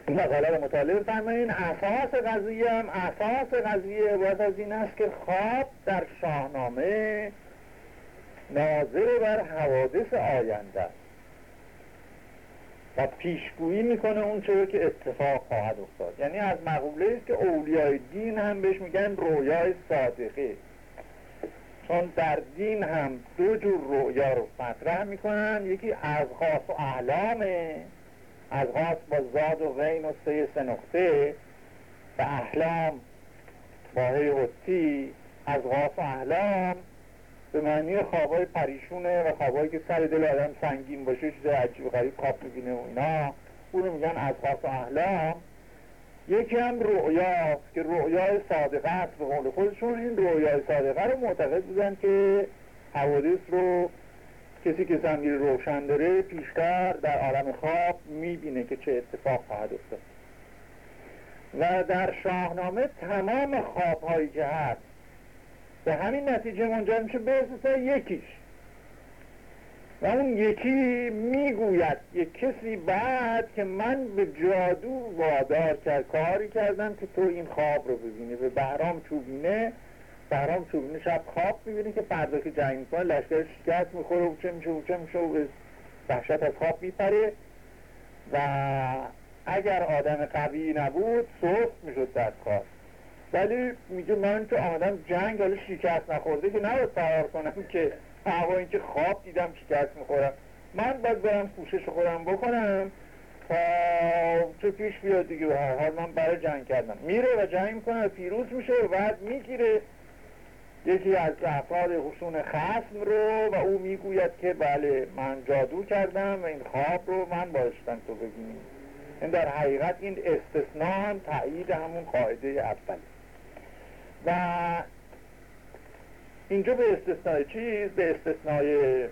مقاله رو مطالعه فرمایین اساس قضیه هم اساس قضیه باید از این است که خواب در شاهنامه ناظر بر حوادث آینده است. و پیشگویی می‌کنه اون چرا که اتفاق خواهد افتاد. یعنی از مقوله است که اولیای دین هم بهش میگن رویای صادقه. چون در دین هم دو جور رویا رو مطرح می‌کنن. یکی از خاص و احلامه از غاز با زاد و غین و سه سه نقطه و احلام با هی حتی از غاز و احلام به معنی خوابای پریشونه و خوابایی که سر دل آدم سنگین باشه چیز عجیب غریب خواب می‌بینه و اینا. اونو میگن از غاز و احلام. یکی هم رؤیاست که رؤیای صادقه است به قول خودشون. این رؤیای صادقه رو معتقد بودن که حوادث رو کسی که زمین روشن داره پیشتر در عالم خواب می‌بینه که چه اتفاق خواهد افتاد. و در شاهنامه تمام خوابهایی که هست به همین نتیجه منجر میشه به یکیش. و اون یکی می‌گوید یک کسی بعد که من به جادو وادار کرد کاری کردم که تو این خواب رو ببینی به بهرام چوبینه بهرام چوبینه شب خواب می‌بینه که فردا که جنگ می‌کنه لشکر شکست می‌خوره و چه میشه و چه میشه و وحشت از خواب میپره. و اگر آدم قوی نبود سست می‌شد در کار. ولی میگه من که آمدم جنگ حالا شکست نخورده که نباید فرار کنم که هوا اینکه خواب دیدم شکست می‌خورم. من باید برم کوشش خودم بکنم تا چه پیش بیاد دیگه. هر حال من برای جنگ کردم. میره و جنگ می‌کنه و پیروز میشه و بعد می‌گیره. یکی از افراد حسون خسم رو و او می‌گوید که بله من جادو کردم و این خواب رو من باشتم تو ببینیم این در حقیقت این استثناء هم تایید همون قاعده اول و اینجا به استثنای چیز؟ به استثنای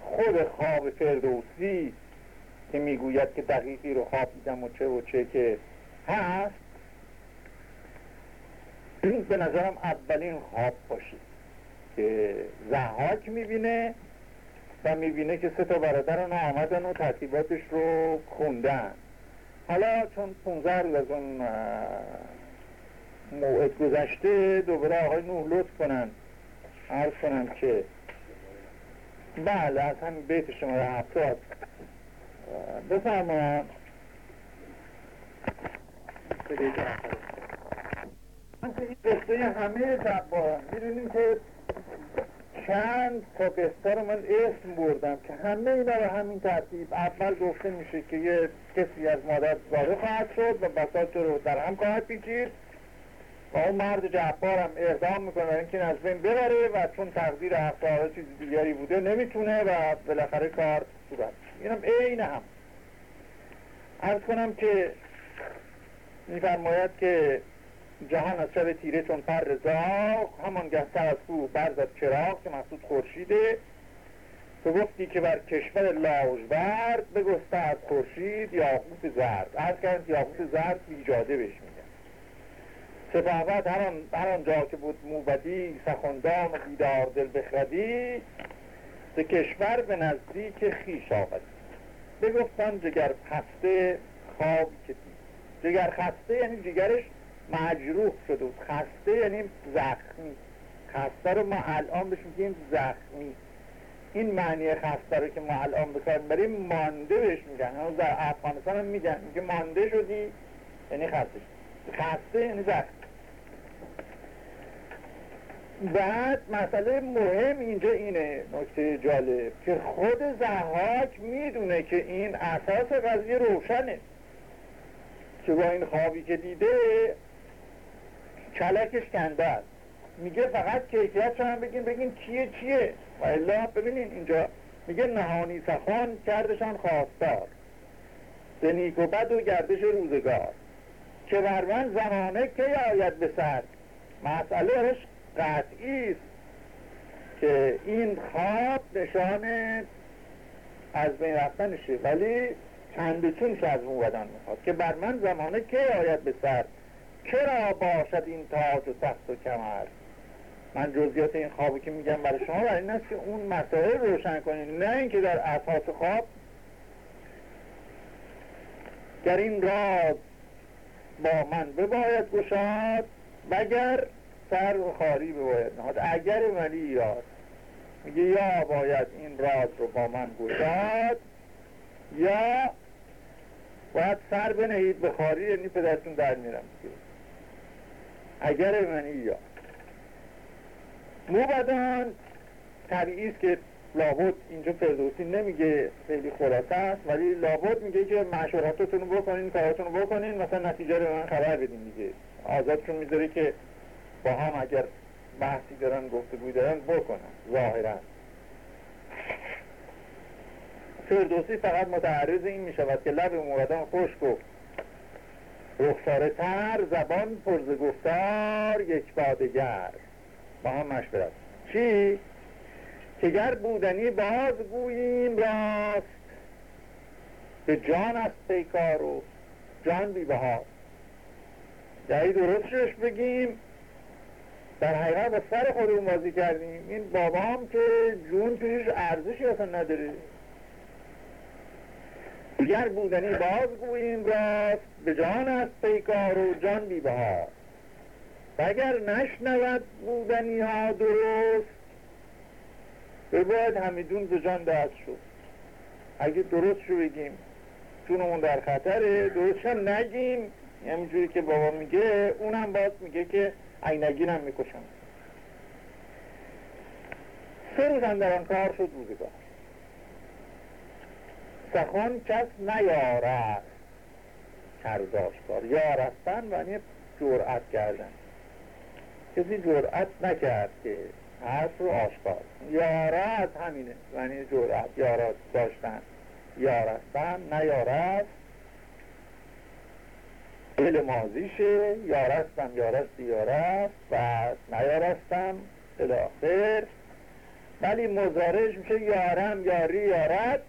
خود خواب فردوسی که می‌گوید که دقیقی رو خواب دیدم و چه و چه که هست. به نظرم اولین خواب باشید که زحاک می‌بینه و می‌بینه که سه تا برادر آمدن و ترتیباتش رو خوندن. حالا چون 15 روز از اون موعد گذشته دوباره آقای نوح لطف کنن عرض کنم که بله از همین بیت شما هفتاد. بفرمایم قصه همه جباران می‌دونیم که چند تا قصه رو من اسم بردم که همه اینا به همین ترتیب اول گفته میشه که یه کسی از مادر زاده خواهد شد و بساط رو در هم خواهد پیچید. و اون مرد جبار هم اقدام می‌کنه اینکه از بین ببره و چون تقدیر حق چیز دیگری بوده نمی‌تونه و بالاخره کار صورت اینم عین هم. ارز کنم که میفرماید که جهان از شب تیره چون پر رزاق همان سر از کو برزد چراغ که محسود خورشیده. تو گفتی که بر کشور لاژورد بگسته از خورشید یاقوت زرد. از کردن یاقوت زرد بیجاده بهش میگن. سپاهبد هر, هر آنجا که بود موبدی سخندان و بیدار دل بخردی ز کشور به نزدیک خیش آمدی. بگفتن جگر خسته خوابی که دید. جگر خسته یعنی جگرش مجروح شده بود خسته یعنی زخمی. خسته رو ما الان بهش میگیم زخمی. این معنی خسته رو که ما الان بکار بریم مانده بهش میگن. هنوز در افغانستان هم میگن. میگه مانده شدی یعنی خسته خسته یعنی زخمی بعد مسئله مهم اینجا اینه نکته جالب که خود زحاک می‌دونه که این اساس قضیه روشنه. که با این خوابی که دیده کلکش کنده است میگه فقط کیفیت هم بگین بگین کیه چیه؟ و الا ببینین اینجا. میگه نهانی سخن کردشان خواستار. به نیک و بد و گردش روزگار. که بر من زمانه که آید به سر؟ مسئله قطعی است که این خواب نشان از بین رفتنشه. ولی چند چونش از موبدان می‌خواد. که بر من زمانه که آید به سر؟ کرا باشد این تاج و تخت و کمر؟ من جزئیات این خوابی که میگم برای شما برای این است که اون مسائل روشن کنید نه اینکه در اساس خواب. در این راز با من بباید گشاد مگر سر و خاری بباید نهاد. اگر ولی یاد. میگه یا باید این راز رو با من گشاد یا باید سر بنهید به خاری یعنی پدرتون در میرم. اگر منی یا. موبدان طبیعی است که لابد اینجا فردوسی نمیگه خیلی خلاصه است ولی لابد میگه که مشورتتون رو بکنین کاراتون رو بکنین مثلا نتیجه رو من خبر بدین دیگه. آزادشون می‌ذاره که با هم اگر بحثی دارن گفتگوی دارن بکنن ظاهرا. فردوسی فقط متعرض این می‌شود که لب موبدان خشک و رخساره تر زبان پرز گفتار یک بادگر با هم مشورت چی؟ که گر بودنی باز گوییم راست. به جان است پیکار و جان بی بهاست یعنی درستش بگیم. در حقیقت با سر خودمون بازی کردیم. این بابا هم که جون پیشش ارزشی اصلا نداره. گر بودنی باز گوییم راست به جان است پیکار و جان اگر نشنود بودنی ها درست باید همیدون به جان دست شد. اگه درست شو بگیم جونمون در خطره. درست هم نگیم همینجوری که بابا میگه اونم باز میگه که هم می‌کشم سه روز در آن کار شد سخن کس نیارد کرد آشکار یارستن و یعنی جرأت کردن. کسی جرأت نکرد که حرف رو آشکار. یارت همینه. یعنی جرأت یارت داشتن. یارستن نیارست. دل مازیشه. یارستم یارستی یارست و نیارستم. الاخر ولی مزارش میشه یارم یاری یارد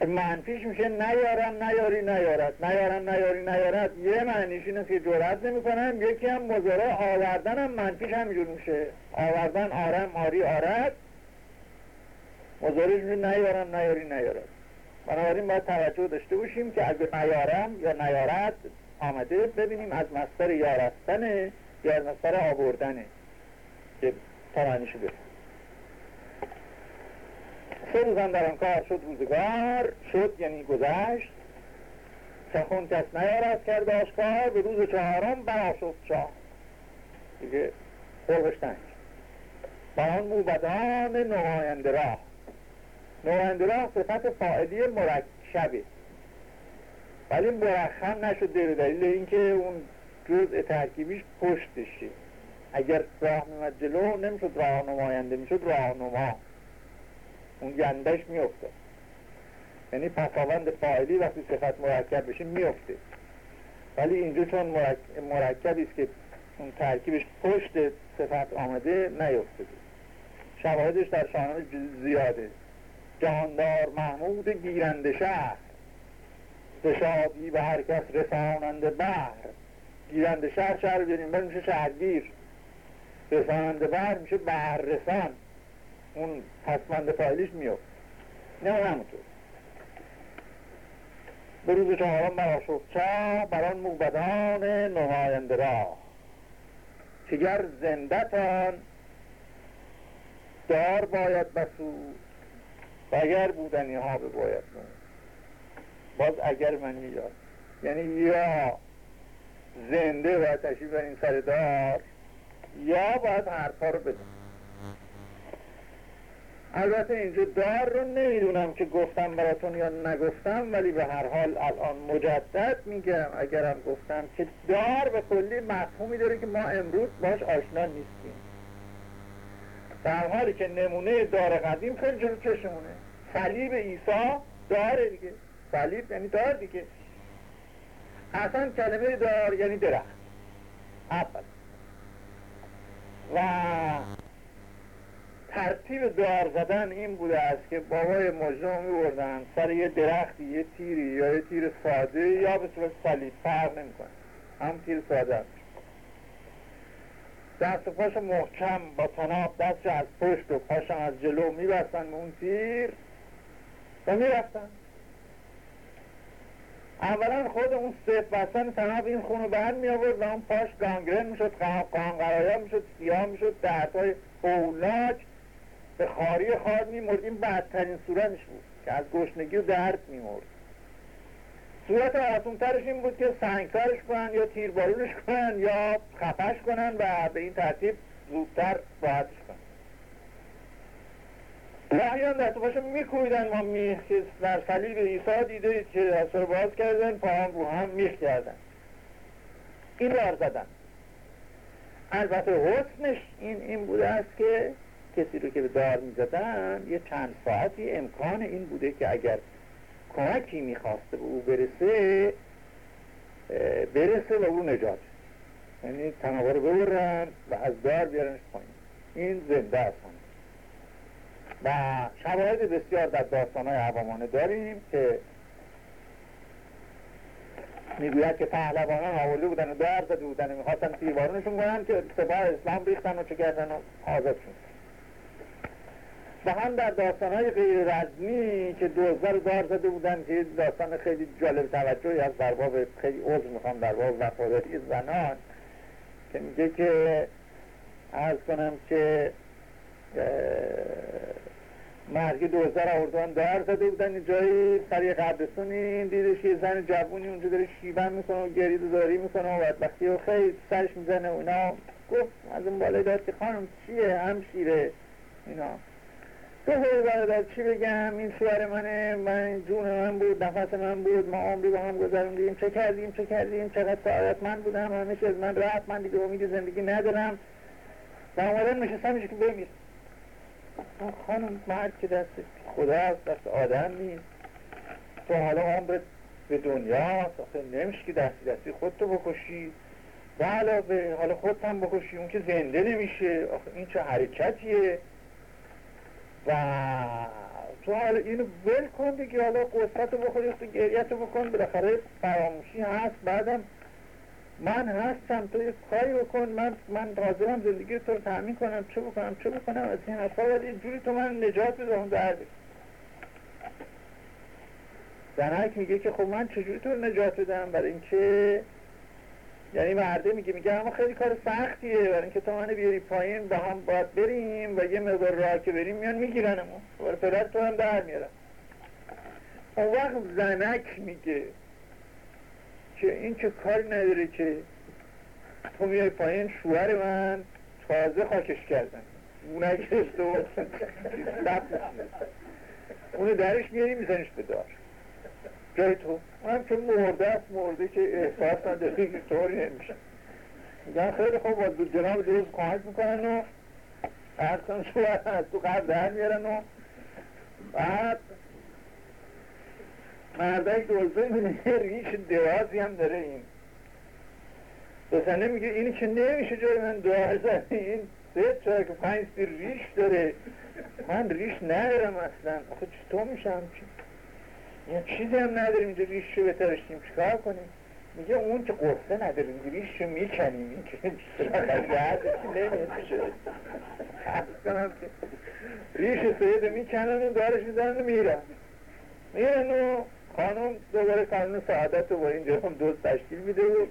منفیش میشه نیارم نیاری نیارد. نیارم نیاری نیارد. یه معنیش اینه که جرأت نمی‌کنم یکی هم مزاره آوردن هم منفیش همینجور میشه. آوردن آرم آری آرد. مزارش میشه نیارم نیاری نیارد. بنابراین باید توجه داشته باشیم که اگه نیارم یا نیارد آمده ببینیم از مستر یارستنه یا از مستر آوردنه. که تا معنیشو سه روزم در آن کار شد روزگار شد یعنی گذشت. سخون کس نیارد کرد آشکار به روز چهارم براشد شاه. دیگه خلقش تنگ با آن موبدان نماینده راه. نماینده راه صفت فاعلی مرکبه. ولی مرخم نشد به دلیل اینکه اون جزء ترکیبیش پشتشه. اگر راه میمد جلو نمی‌شد راه نماینده می‌شد راهنما. اون گندش میفته یعنی پساوند فاعلی وقتی صفت مرکب بشه میفته ولی اینجا چون مرکبی است که اون ترکیبش پشت صفت آمده نیفته شواهدش در شاهنامه زیاده. جهاندار محمود گیرنده شهر. به شادی به هر کس رساننده بر گیرنده شهر شهر بیاریم میشه شهرگیر. رساننده بر میشه رسان. اون پسمند فایلیش میاد. نه همونطور. به روز چهارم شد چه؟ بران موبدان نماینده را. چگر زندتان دار باید بسود و اگر بودنی ها به باید باز اگر من میاد یعنی یا زنده باید تشریف برین سر دار یا باید حرفا رو بدون البته اینجا دار رو نمی‌دونم که گفتم براتون یا نگفتم ولی به هر حال الان مجدد میگم اگرم گفتم که دار به کلی مفهومی داره که ما امروز باش آشنا نیستیم. در حالی که نمونه دار قدیم خیلی جلو چشمونه. صلیب عیسی داره دیگه. صلیب یعنی دار دیگه. اصلا کلمه دار یعنی درخت. اول. و ترتیب دار زدن این بوده است که بابای مجرم میبردن سر یه درختی یه تیری یا یه تیر ساده یا به صورت صلیب فرق نمی‌کنه. هم تیر ساده است. دست پاش محکم با تناب دست از پشت و پاشم از جلو میبستن به اون تیر و می‌رفتن. اولا خود اون سیف بستن تناب این خونو بند می آورد و اون پاش گانگرن می‌شد قانقرایا می‌شد سیاه می‌شد دردهای اولاج به خاری خار میمرد. این بدترین صورتش بود که از گشنگی و درد میمرد. صورت آسونترش این بود که سنگترش کنن یا تیربارونش کنن یا خفش کنن و به این ترتیب زودتر راحتش کنن. رحیان دست پاشو میکویدن ما میخ در صلیب عیسی دیده که دست رو باز کردن پاهم رو هم میخ کردن. این رار زدن. البته حسنش این این بوده است که کسی رو که به دار می‌زدن یه چند ساعتی امکان این بوده که اگر کمکی می‌خواسته به او برسه برسه و او نجات. یعنی تنابه رو ببرن و از دار بیارنش پایین. این زنده است. و شواهد بسیار در داستان های عوامانه داریم که می‌گوید که پهلوانان آورده بودن و دار زده بودن و می‌خواستن تیربارونشون کنن که سپاه اسلام ریختن و چه کردن و آزاد شد. و هم در داستان های غیر رزمی که دوزار دار زده بودن که داستان خیلی جالب توجهی از در باب خیلی عضو می‌خوام در باب وفاداری زنان که میگه که ارز کنم که مرگی دوزار آوردن دار زده بودن جایی سر قبرستونی دیدش یه زن جوونی اونجا داره شیبن می‌کنه و گرید و داری می‌کنه و بدبختی و خیلی سرش می‌زنه و اینا. گفت از اون بالای داد که خانم چیه؟ هم شیره اینا. بخوری برادر چی بگم؟ این شوهر منه. من جون من بود نفس من بود ما عمری با هم گذروندیم. چه کردیم؟ چه کردیم؟ چقدر سعادت من بودم؟ همه از من رفت. من دیگه امید زندگی ندارم. و اومدن میشه که بمیر خانم مرد که دست خدا است دست آدم نیست. تو حالا عمرت به دنیا آخه نمیشه که دستی دستی خودتو بکشی. و علاوه حالا خودت هم بکشی. اون که زنده نمیشه. آخه این چه حرکتیه؟ و تو حالا اینو ول کن دیگه حالا قصت رو بخوری تو گریت رو بکن بالاخره فراموشی هست بعدم من هستم تو یه کاری بکن من من حاضرم زندگی تو رو تأمین کنم چه بکنم چه بکنم از این حرفا ولی جوری تو من نجات اون درد. زنک میگه که خب من چجوری تو نجات بدم برای اینکه یعنی مرده میگه میگه اما خیلی کار سختیه برای اینکه تو منو بیاری پایین با هم باید بریم و یه مقدار راه که بریم میان میگیرنمون. برای پدر تو هم در میارم. اون وقت زنک میگه که این چه کاری نداره که تو میای پایین شوهر من تازه خاکش کردن. اون گرفته و اونو درش میاری میزنش به دار. جای تو. اونم که مرده است مرده که احساس نداره که طوری نمیشه. میگن خیلی خوب با جناب درست کمک می‌کنن و اصلا شوهر از تو قبل در میارن و بعد مردک دوزه می‌بینه ریش دوازی هم داره این. بسنه میگه اینی که نمیشه جای من دوازه این سه چهار که پنج ریش داره. من ریش ندارم اصلا. آخه چطور میشم یه چیزی هم نداریم اینجا ریش رو بترشتیم چیکار کنیم؟ میگه اون که قصه نداریم ریش رو می‌کنیم. این که ریش سیده می‌کنن و دارش می‌زنن و میرن. میرن و خانم دوباره قانون سعادت رو با اینجا هم دوست تشکیل میده و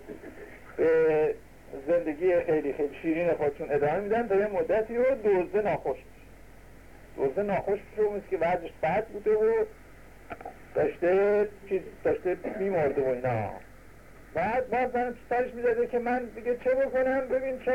زندگی خیلی خیلی شیرین خودشون ادامه میدن تا یه مدتی رو دوزه ناخوش. دوزه ناخوش میشه که بعدش بد بوده و داشته چیز داشته میمرده و اینا. بعد باز من سرش می‌زده که من دیگه چه بکنم؟ ببین چه